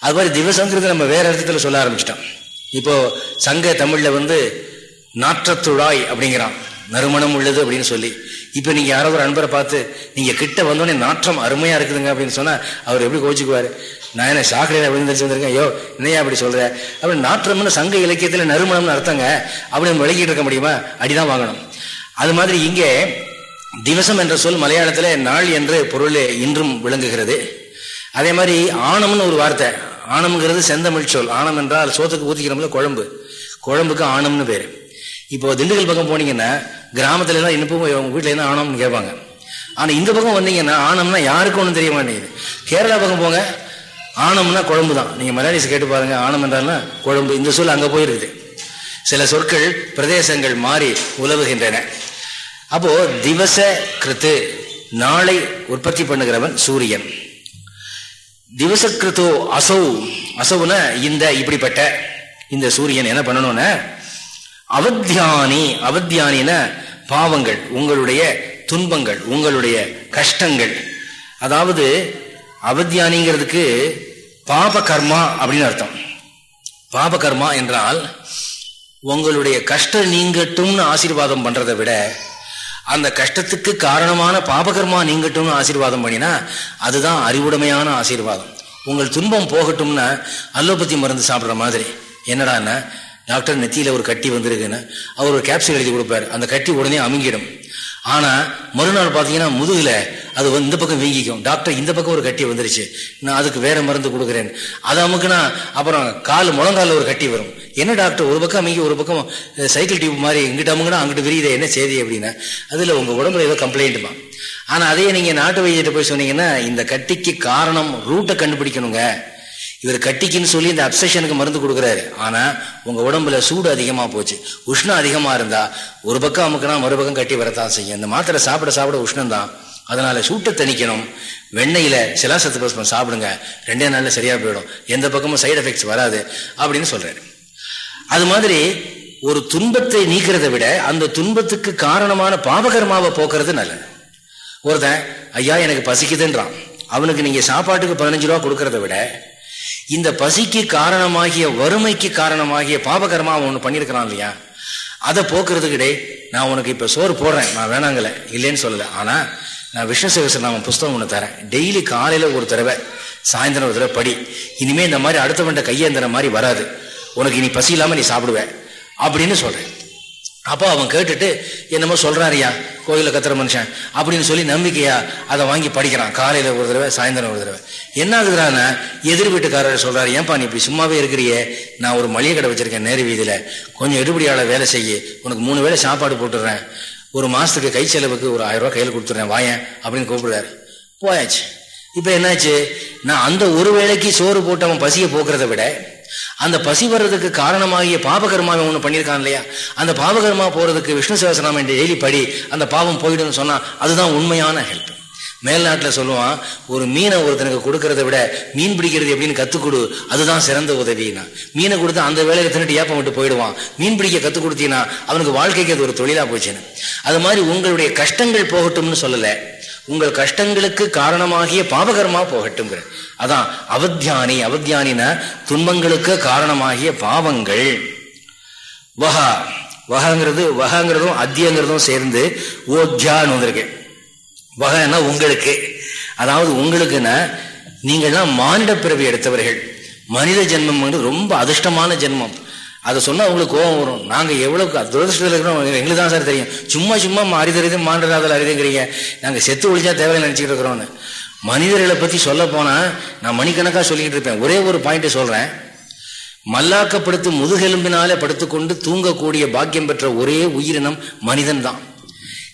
அது மாதிரி திவசங்கிறது நம்ம வேற இடத்துல சொல்ல ஆரம்பிச்சிட்டோம். இப்போ சங்க தமிழ்ல வந்து நாற்றத்துழாய் அப்படிங்கிறான். நறுமணம் உள்ளது அப்படின்னு சொல்லி. இப்ப நீங்க யாரோ ஒரு அன்பரை பார்த்து நீங்க கிட்ட வந்தோடனே நாற்றம் அருமையா இருக்குதுங்க அப்படின்னு சொன்னா அவர் எப்படி கோச்சிக்குவாரு நான் என்ன சாக்கடையில விழுந்துச்சு வந்திருக்கேன்? ஐயோ என்னையா அப்படி சொல்ற? அப்படி நாற்றம்னு சங்க இலக்கியத்துல நறுமணம்னு அர்த்தங்க அப்படி நம்ம விளக்கிட்டு இருக்க முடியுமா? அடிதான் வாங்கணும். அது மாதிரி இங்கே திவசம் என்ற சொல் மலையாளத்துல நாள் என்று பொருள் இன்றும் விளங்குகிறது. அதே மாதிரி ஆணம்னு ஒரு வார்த்தை. ஆணம்ங்கிறது செந்தமிழ் சொல். ஆணம் என்றால் சோத்துக்கு ஊத்திக்கிறோம்ல குழம்பு. குழம்புக்கு ஆணம்னு பேரு. இப்போ திண்டுக்கல் பக்கம் போனீங்கன்னா கிராமத்துல எல்லாம் இன்னும் உங்க வீட்டுல என்ன ஆணம்னு கேட்பாங்க. ஆனா இந்த பக்கம் வந்தீங்கன்னா ஆணம்னா யாருக்கும் ஒன்றும் தெரிய மாட்டேங்குது. கேரளா பக்கம் போங்க ஆணம்னா குழம்பு தான் நீங்க மலையாளிஸ் கேட்டு பாருங்க ஆணம் என்றால்னா குழம்பு. இந்த சொல் அங்க போயிருக்குது சில சொற்கள் பிரதேசங்கள் மாறி உலவுகின்றன. அப்போ திவச கிருத்து நாளை உற்பத்தி பண்ணுகிறவன் சூரியன். திவச கிருத்தோ அசௌ. அசௌன இந்த இப்படிப்பட்ட இந்த சூரியன் என்ன பண்ணணும்னா அவத்தியானி அவத்தியானின பாவங்கள் உங்களுடைய துன்பங்கள் உங்களுடைய கஷ்டங்கள். அதாவது அவத்தியானிங்கிறதுக்கு பாப கர்மா அப்படின்னு அர்த்தம். பாப கர்மா என்றால் உங்களுடைய கஷ்டம் நீங்கட்டும்னு ஆசீர்வாதம் பண்றதை விட அந்த கஷ்டத்துக்கு காரணமான பாபகர்மா நீங்கட்டும்னு ஆசீர்வாதம் பண்ணினா அதுதான் அறிவுடைமையான ஆசீர்வாதம். உங்கள் துன்பம் போகட்டும்னா அல்லோபதி மருந்து சாப்பிட்ற மாதிரி. என்னடான்னா டாக்டர் நெத்தியில் ஒரு கட்டி வந்திருக்குன்னு அவர் ஒரு கேப்சூல் எழுதி கொடுப்பாரு. அந்த கட்டி உடனே அமுங்கிடும். ஆனால் மறுநாள் பார்த்தீங்கன்னா முதுகில் அது இந்த பக்கம் வீங்கிக்கும். டாக்டர் இந்த பக்கம் ஒரு கட்டி வந்துருச்சு. நான் அதுக்கு வேற மருந்து கொடுக்குறேன். அதை அமுக்குனா அப்புறம் கால் முழங்கால ஒரு கட்டி வரும். என்ன டாக்டர் ஒரு பக்கம் அமுங்கி ஒரு பக்கம் சைக்கிள் டியூப் மாதிரி இங்கிட்ட அமுங்கினா அங்கிட்டு விரியுது என்ன செய்தி அப்படின்னா அதில் உங்கள் உடம்புல ஏதோ கம்ப்ளைண்ட்டுமா ஆனால் அதையே நீங்கள் நாட்டு வைத்தியத்தை போய் சொன்னீங்கன்னா இந்த கட்டிக்கு காரணம் ரூட்டை கண்டுபிடிக்கணுங்க. இவர் கட்டிக்குன்னு சொல்லி இந்த அப்சஷனுக்கு மருந்து கொடுக்குறாரு. ஆனா உங்க உடம்புல சூடு அதிகமா போச்சு. உஷ்ணம் அதிகமா இருந்தா ஒரு பக்கம் அமுக்கினா மறுபக்கம் கட்டி வரத்தான் செய்யும். இந்த மாத்திரை சாப்பிட சாப்பிட உஷ்ணம் தான் அதனால சூட்டை தணிக்கணும். வெண்ணெயில சிலாசத்து பஸ்பம் சாப்பிடுங்க. ரெண்டே நாள்ல சரியா போயிடும். எந்த பக்கமும் சைடு எஃபெக்ட்ஸ் வராது அப்படின்னு சொல்றாரு. அது மாதிரி ஒரு துன்பத்தை நீக்கிறத விட அந்த துன்பத்துக்கு காரணமான பாபகர்மாவை போக்குறது நல்லது. ஒருத்தன் ஐயா எனக்கு பசிக்குதுன்றான். அவனுக்கு நீங்க சாப்பாட்டுக்கு பதினஞ்சு ரூபா கொடுக்கறத விட இந்த பசிக்கு காரணமாகிய வறுமைக்கு காரணமாகிய பாபகரமா ஒன்று பண்ணியிருக்கிறான் இல்லையா? அதை போக்குறதுக்கிடே நான் உனக்கு இப்போ சோறு போடுறேன் நான் வேணாங்கல இல்லைன்னு சொல்லலை. ஆனால் நான் விஷ்ணு சகசரநாம புஸ்தகம் ஒன்று தரேன். டெய்லி காலையில் ஒரு தடவை சாயந்தரம் ஒரு தடவை படி. இனிமே இந்த மாதிரி அடுத்தவன்ட்ட கையேந்திர மாதிரி வராது. உனக்கு இனி பசி இல்லாமல் நீ சாப்பிடுவேன் அப்படின்னு சொல்றேன். அப்போ அவன் கேட்டுட்டு என்னமோ சொல்றாருயா கோயிலில் கத்துற மனுஷன் அப்படின்னு சொல்லி நம்பிக்கையா அதை வாங்கி படிக்கிறான். காலையில் ஒரு தடவை சாயந்தரம் ஒரு தடவை. என்ன ஆகுதுறான்னா எதிர் வீட்டுக்காரர் சொல்றாரு ஏன்பா நீ இப்படி சும்மாவே இருக்கிறியே? நான் ஒரு மளிகை கடை வச்சிருக்கேன் நேரு வீதியில். கொஞ்சம் எடுபடியால் வேலை செய்ய. உனக்கு மூணு வேளை சாப்பாடு போட்டுடுறேன். ஒரு மாதத்துக்கு கை செலவுக்கு ஒரு ஆயிரம் ரூபா கையில் கொடுத்துட்றேன் வாயன் அப்படின்னு கூப்பிடுறாரு. போயாச்சு. இப்போ என்னாச்சு? நான் அந்த ஒரு வேளைக்கு சோறு போட்டு அவன் பசியை போக்குறதை விட அந்த பசி வர்றதுக்கு காரணமாகிய பாபகர்மாவை ஒன்று பண்ணியிருக்கான் இல்லையா? அந்த பாபகர்மா போகிறதுக்கு விஷ்ணு சகசநாமம் டெய்லி படி அந்த பாவம் போயிடுன்னு சொன்னால் அதுதான் உண்மையான ஹெல்ப் மேல்நாட்டில் சொல்லுவான் ஒரு மீனை ஒருத்தனுக்கு கொடுக்கறத விட மீன் பிடிக்கிறது எப்படின்னு கற்றுக் கொடு அதுதான் சிறந்த உதவினா. மீனை கொடுத்து அந்த வேலையை தின்னுட்டு ஏப்பம் விட்டு போயிடுவான். மீன் பிடிக்க கற்றுக் கொடுத்தீங்கன்னா அவனுக்கு வாழ்க்கைக்கு அது ஒரு தொழிலாக போச்சுன்னு. அது மாதிரி உங்களுடைய கஷ்டங்கள் போகட்டும்னு சொல்லலை. உங்கள் கஷ்டங்களுக்கு காரணமாகிய பாபகரமா போகட்டும்ங்கிற. அதான் அவத்தியானி அவத்தியானின துன்பங்களுக்கு காரணமாகிய பாவங்கள். வஹா வஹங்கிறது வகங்கிறதும் அத்தியங்கிறதும் சேர்ந்து ஓத்தியான்னு வந்திருக்கு. வகைன்னா உங்களுக்கு. அதாவது உங்களுக்குன்னா நீங்கள்லாம் மானிட பிறவி எடுத்தவர்கள். மனித ஜென்மம் வந்து ரொம்ப அதிர்ஷ்டமான ஜென்மம். அதை சொன்னா அவங்களுக்கு கோபம் வரும். நாங்க எவ்வளவு துரதிருஷ்டத்தில் இருக்கிறோம்? எங்களுக்கு தான் சார் தெரியும். சும்மா சும்மா அரிதறிது மாண்டதாதல் அறிதுங்கிறீங்க நாங்க செத்து ஒழிச்சா தேவையில்லை நினைச்சுட்டு இருக்கிறோன்னு மனிதர்களை பத்தி சொல்ல போனா நான் மணிக்கணக்காக சொல்லிக்கிட்டு இருப்பேன். ஒரே ஒரு பாயிண்ட் சொல்றேன். மல்லாக்கப்படுத்து முதுகெலும்பினாலே படுத்துக்கொண்டு தூங்கக்கூடிய பாக்கியம் பெற்ற ஒரே உயிரினம் மனிதன் தான்.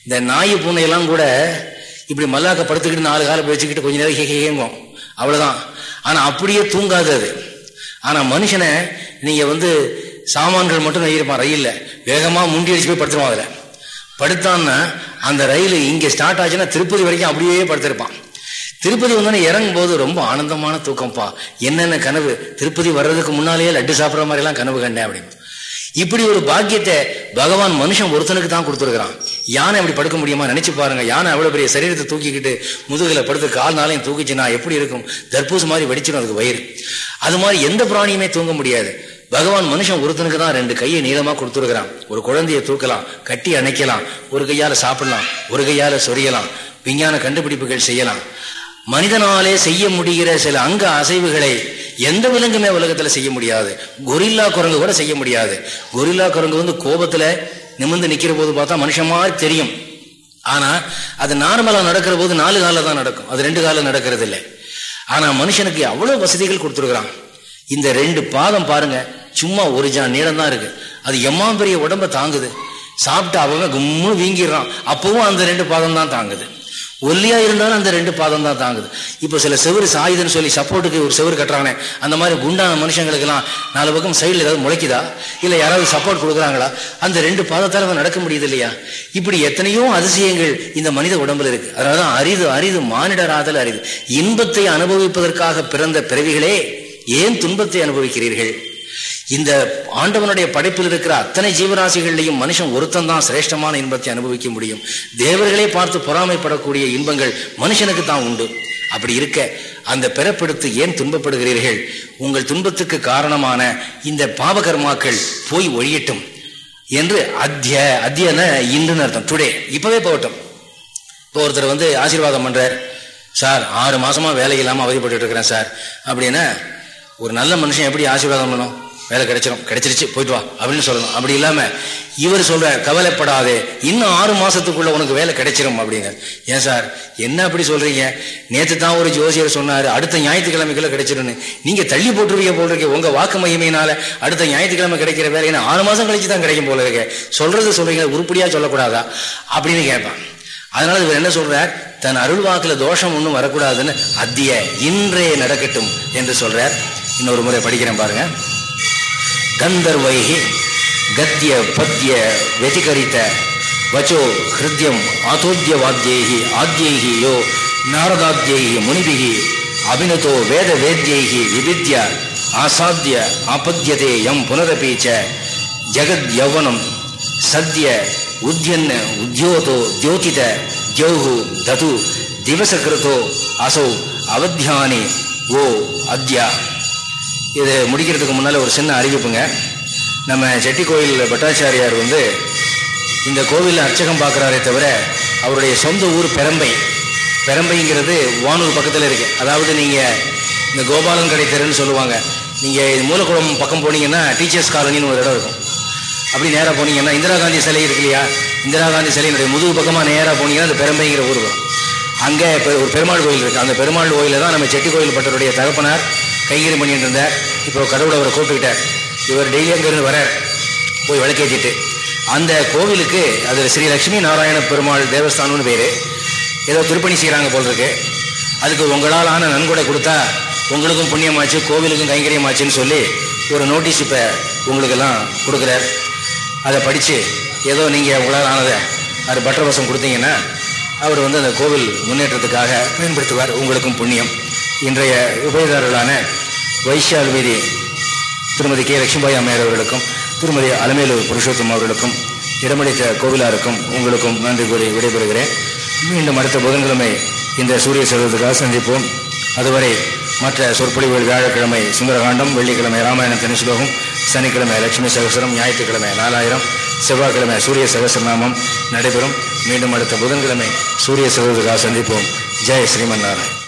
இந்த நாய் பூனையெல்லாம் கூட இப்படி மல்லாக்க படுத்துக்கிட்டு நாலு காலம் வச்சுக்கிட்டு கொஞ்ச நேரம் கேங்கும் அவ்வளவுதான். ஆனா அப்படியே தூங்காது அது. ஆனா மனுஷனை நீங்க வந்து சாமான்கள் மட்டும் நெய்யிருப்பான் ரயில்ல. வேகமா முண்டி அடிச்சு போய் படுத்துருவான் அதில். படுத்தான்னா அந்த ரயில் இங்க ஸ்டார்ட் ஆச்சுன்னா திருப்பதி வரைக்கும் அப்படியே படுத்திருப்பான். திருப்பதி வந்தோடனே இறங்கும் போது ரொம்ப ஆனந்தமான தூக்கம்ப்பா. என்னென்ன கனவு? திருப்பதி வர்றதுக்கு முன்னாலேயே லட்டு சாப்பிட்ற மாதிரி எல்லாம் கனவு கண்டேன் அப்படின்னு. இப்படி ஒரு பாக்கியத்தை பகவான் மனுஷன் ஒருத்தனுக்கு தான் கொடுத்துருக்கிறான். யானை அப்படி படுக்க முடியுமா? நினைச்சு பாருங்க. யானை அவ்வளோ பெரிய சரீரத்தை தூக்கிக்கிட்டு முதுகில் படுத்து கால் நாளையும் தூக்கிச்சுன்னா எப்படி இருக்கும்? தர்பூசு மாதிரி வெடிச்சிடும் அதுக்கு வயிறு. அது மாதிரி எந்த பிராணியுமே தூங்க முடியாது. பகவான் மனுஷன் ஒருத்தனுக்கு தான் ரெண்டு கையை நீளமா கொடுத்துருக்கிறான். ஒரு குழந்தையை தூக்கலாம் கட்டி அணைக்கலாம் ஒரு கையால சாப்பிடலாம் ஒரு கையால சொரியலாம் விஞ்ஞான கண்டுபிடிப்புகள் செய்யலாம். மனிதனாலே செய்ய முடிகிற சில அங்க அசைவுகளை எந்த விலங்குமே உலகத்துல செய்ய முடியாது. கொரில்லா குரங்கு கூட செய்ய முடியாது. கொரில்லா குரங்கு வந்து கோபத்துல நிமிர்ந்து நிக்கிற போது பார்த்தா மனுஷன் மாதிரி தெரியும். ஆனா அது நார்மலா நடக்கிற போது நாலு காலில் தான் நடக்கும். அது ரெண்டு காலில் நடக்கிறது இல்லை ஆனா மனுஷனுக்கு அவ்வளவு வசதிகள் கொடுத்துருக்குறான். இந்த ரெண்டு பாதம் பாருங்க. சும்மா ஒரு ஜான் நீளம் தான் இருக்கு. அது எம்மா பெரிய உடம்ப தாங்குது. சாப்பிட்டு அவங்க கும்முன்னு வீங்கிடுறான். அப்பவும் அந்த ரெண்டு பாதம் தான் தாங்குது. ஒல்லியா இருந்தாலும் அந்த ரெண்டு பாதம் தான் தாங்குது. இப்போ சில செவரு சாயுதுன்னு சொல்லி சப்போர்ட்டுக்கு ஒரு செவரு கட்டுறானே அந்த மாதிரி குண்டான மனுஷங்களுக்கெல்லாம் நாலு பக்கம் சைடில் ஏதாவது முளைக்குதா? இல்லை யாராவது சப்போர்ட் கொடுக்குறாங்களா? அந்த ரெண்டு பாதத்தால் நடக்க முடியுது இல்லையா? இப்படி எத்தனையோ அதிசயங்கள் இந்த மனித உடம்புல இருக்கு. அதனால அரிது அரிது மானிடராதல் அரிது. இன்பத்தை அனுபவிப்பதற்காக பிறந்த பிறவிகளே ஏன் துன்பத்தை அனுபவிக்கிறீர்கள்? இந்த ஆண்டவனுடைய படைப்பில் இருக்கிற அத்தனை ஜீவராசிகள்லையும் மனுஷன் ஒருத்தன் தான் சிரேஷ்டமான இன்பத்தை அனுபவிக்க முடியும். தேவர்களே பார்த்து பொறாமைப்படக்கூடிய இன்பங்கள் மனுஷனுக்கு தான் உண்டு. அப்படி இருக்க அந்த பிறப்பெடுத்து ஏன் துன்பப்படுகிறீர்கள்? உங்கள் துன்பத்துக்கு காரணமான இந்த பாவகர்மாக்கள் போய் ஒழியட்டும் என்று அத்திய அத்தியன இன்றுன்னு அர்த்தம். டுடே இப்பவே போகட்டும். இப்போ ஒருத்தர் வந்து ஆசீர்வாதம் பண்றார். சார் ஆறு மாசமா வேலை இல்லாமல் அவதிப்பட்டு இருக்கிறேன் சார். அப்படின்னா ஒரு நல்ல மனுஷன் எப்படி ஆசீர்வாதம் பண்ணும்? வேலை கிடைச்சிடும் கிடைச்சிருச்சு போயிட்டு வா அப்படின்னு சொல்லணும். அப்படி இல்லாமல் இவர் சொல்கிறார் கவலைப்படாதே இன்னும் ஆறு மாதத்துக்குள்ளே உனக்கு வேலை கிடைச்சிரும் அப்படிங்க. ஏன் சார்? என்ன அப்படி சொல்கிறீங்க நேற்று தான் ஒரு ஜோசியர் சொன்னார் அடுத்த ஞாயிற்றுக்கிழமைக்குள்ள கிடைச்சிரும்னு. நீங்கள் தள்ளி போட்டுருவீங்க போல் இருக்கே உங்கள் வாக்கு மையமையினால் அடுத்த ஞாயிற்றுக்கிழமை கிடைக்கிற வேலை ஏன்னா ஆறு மாதம் கழிச்சு தான் கிடைக்கும் போல இருக்க. சொல்கிறது சொல்கிறீங்க உருப்படியாக சொல்லக்கூடாதா? அப்படின்னு கேட்பான். அதனால இவர் என்ன சொல்றார்? தன் அருள் வாக்குல தோஷம் ஒன்றும் வரக்கூடாதுன்னு அத்திய இன்றே நடக்கட்டும் என்று சொல்றார். இன்னொரு முறை படிக்கிறேன் பாருங்க. கந்தர்வைகி கத்திய பத்திய வெதிகரித்த வச்சோ ஹிருத்யம் ஆதோத்திய வாத்தியைகி ஆத்தியைகி யோ நாரதாத்தியைகி முனிபிகி அபினதோ வேத வேத்யைகி விபித்ய ஆசாத்திய ஆபத்தியதே யம் புனரபீச்ச ஜெகத் யௌவனம் சத்ய உத்யன்ன உத்யோதோ தியோதித ஜௌஹு தது திவசகிருதோ அசௌ அவத்தியானி ஓ அத்யா இது முடிக்கிறதுக்கு முன்னால் ஒரு சின்ன அறிவிப்புங்க. நம்ம செட்டி கோயில் பட்டாச்சாரியார் வந்து இந்த கோவிலில் அர்ச்சகம் பார்க்குறாரே தவிர அவருடைய சொந்த ஊர் பெரம்பை. பெரம்பைங்கிறது வானூர் பக்கத்தில் இருக்குது அதாவது நீங்கள் இந்த கோபாலன் கடை தெருன்னு சொல்லுவாங்க. நீங்கள் மூலக்குளம் பக்கம் போனீங்கன்னா டீச்சர்ஸ் காலனின்னு ஒரு இடம் இருக்கும். அப்படி நேராக போனீங்கன்னா இந்திரா காந்தி சிலை இருக்கு இல்லையா? இந்திரா காந்தி சிலையினுடைய முதுகு பக்கமாக நேராக போனீங்கன்னா அந்த பெரம்பைங்கிற ஊர் வரும். அங்கே இப்போ ஒரு பெருமாள் கோயில் இருக்குது அந்த பெருமாள் கோயிலில் தான் நம்ம செட்டி கோயில் பட்டருடைய தகப்பனார் கைங்கறி பண்ணிட்டு இருந்தார் இப்போ கடவுளை அவரை கூப்பிட்டுக்கிட்டார். இவர் டெய்லி அங்கேருந்து வரார் போய் விளக்கேற்றிட்டு அந்த கோவிலுக்கு அதில் ஸ்ரீ லக்ஷ்மி நாராயண பெருமாள் தேவஸ்தானம்னு பேர். ஏதோ திருப்பணி செய்கிறாங்க போல் இருக்கு அதுக்கு உங்களால் ஆன நன்கொடை கொடுத்தா உங்களுக்கும் புண்ணியமாச்சு கோவிலுக்கும் கைங்கரியமாச்சுன்னு சொல்லி ஒரு நோட்டீஸ் இப்போ உங்களுக்கெல்லாம் கொடுக்குறார். அதை படித்து ஏதோ நீங்கள் உங்களால் ஆனதை அது பட்டரவசம் கொடுத்தீங்கன்னா அவர் வந்து அந்த கோவில் முன்னேற்றத்துக்காக பயன்படுத்துவார். உங்களுக்கும் புண்ணியம். இன்றைய உபயதாரர்களான வைஷால் வீதி திருமதி கே லட்சுமிபாய் அம்மையார் அவர்களுக்கும் திருமதி அலமேலு புருஷோத்தம் அவர்களுக்கும் இடமளித்த கோவிலாருக்கும் உங்களுக்கும் நன்றி கூறி விடைபெறுகிறேன். மீண்டும் அடுத்த புதன்கிழமை இந்த சூரிய சதவீதத்துக்காக சந்திப்போம். அதுவரை மற்ற சொற்பொழிவுகள் வியாழக்கிழமை சுந்தரகாண்டம் வெள்ளிக்கிழமை ராமாயண தனிசுலோகம் சனிக்கிழமை லட்சுமி சகசரம் ஞாயிற்றுக்கிழமை நாலாயிரம் செவ்வாய்க்கிழமை சூரிய சகசரநாமம் நடைபெறும். மீண்டும் அடுத்த புதன்கிழமை சூரிய சதவீதத்துக்காக சந்திப்போம். ஜெய் ஸ்ரீமன் நாராயண்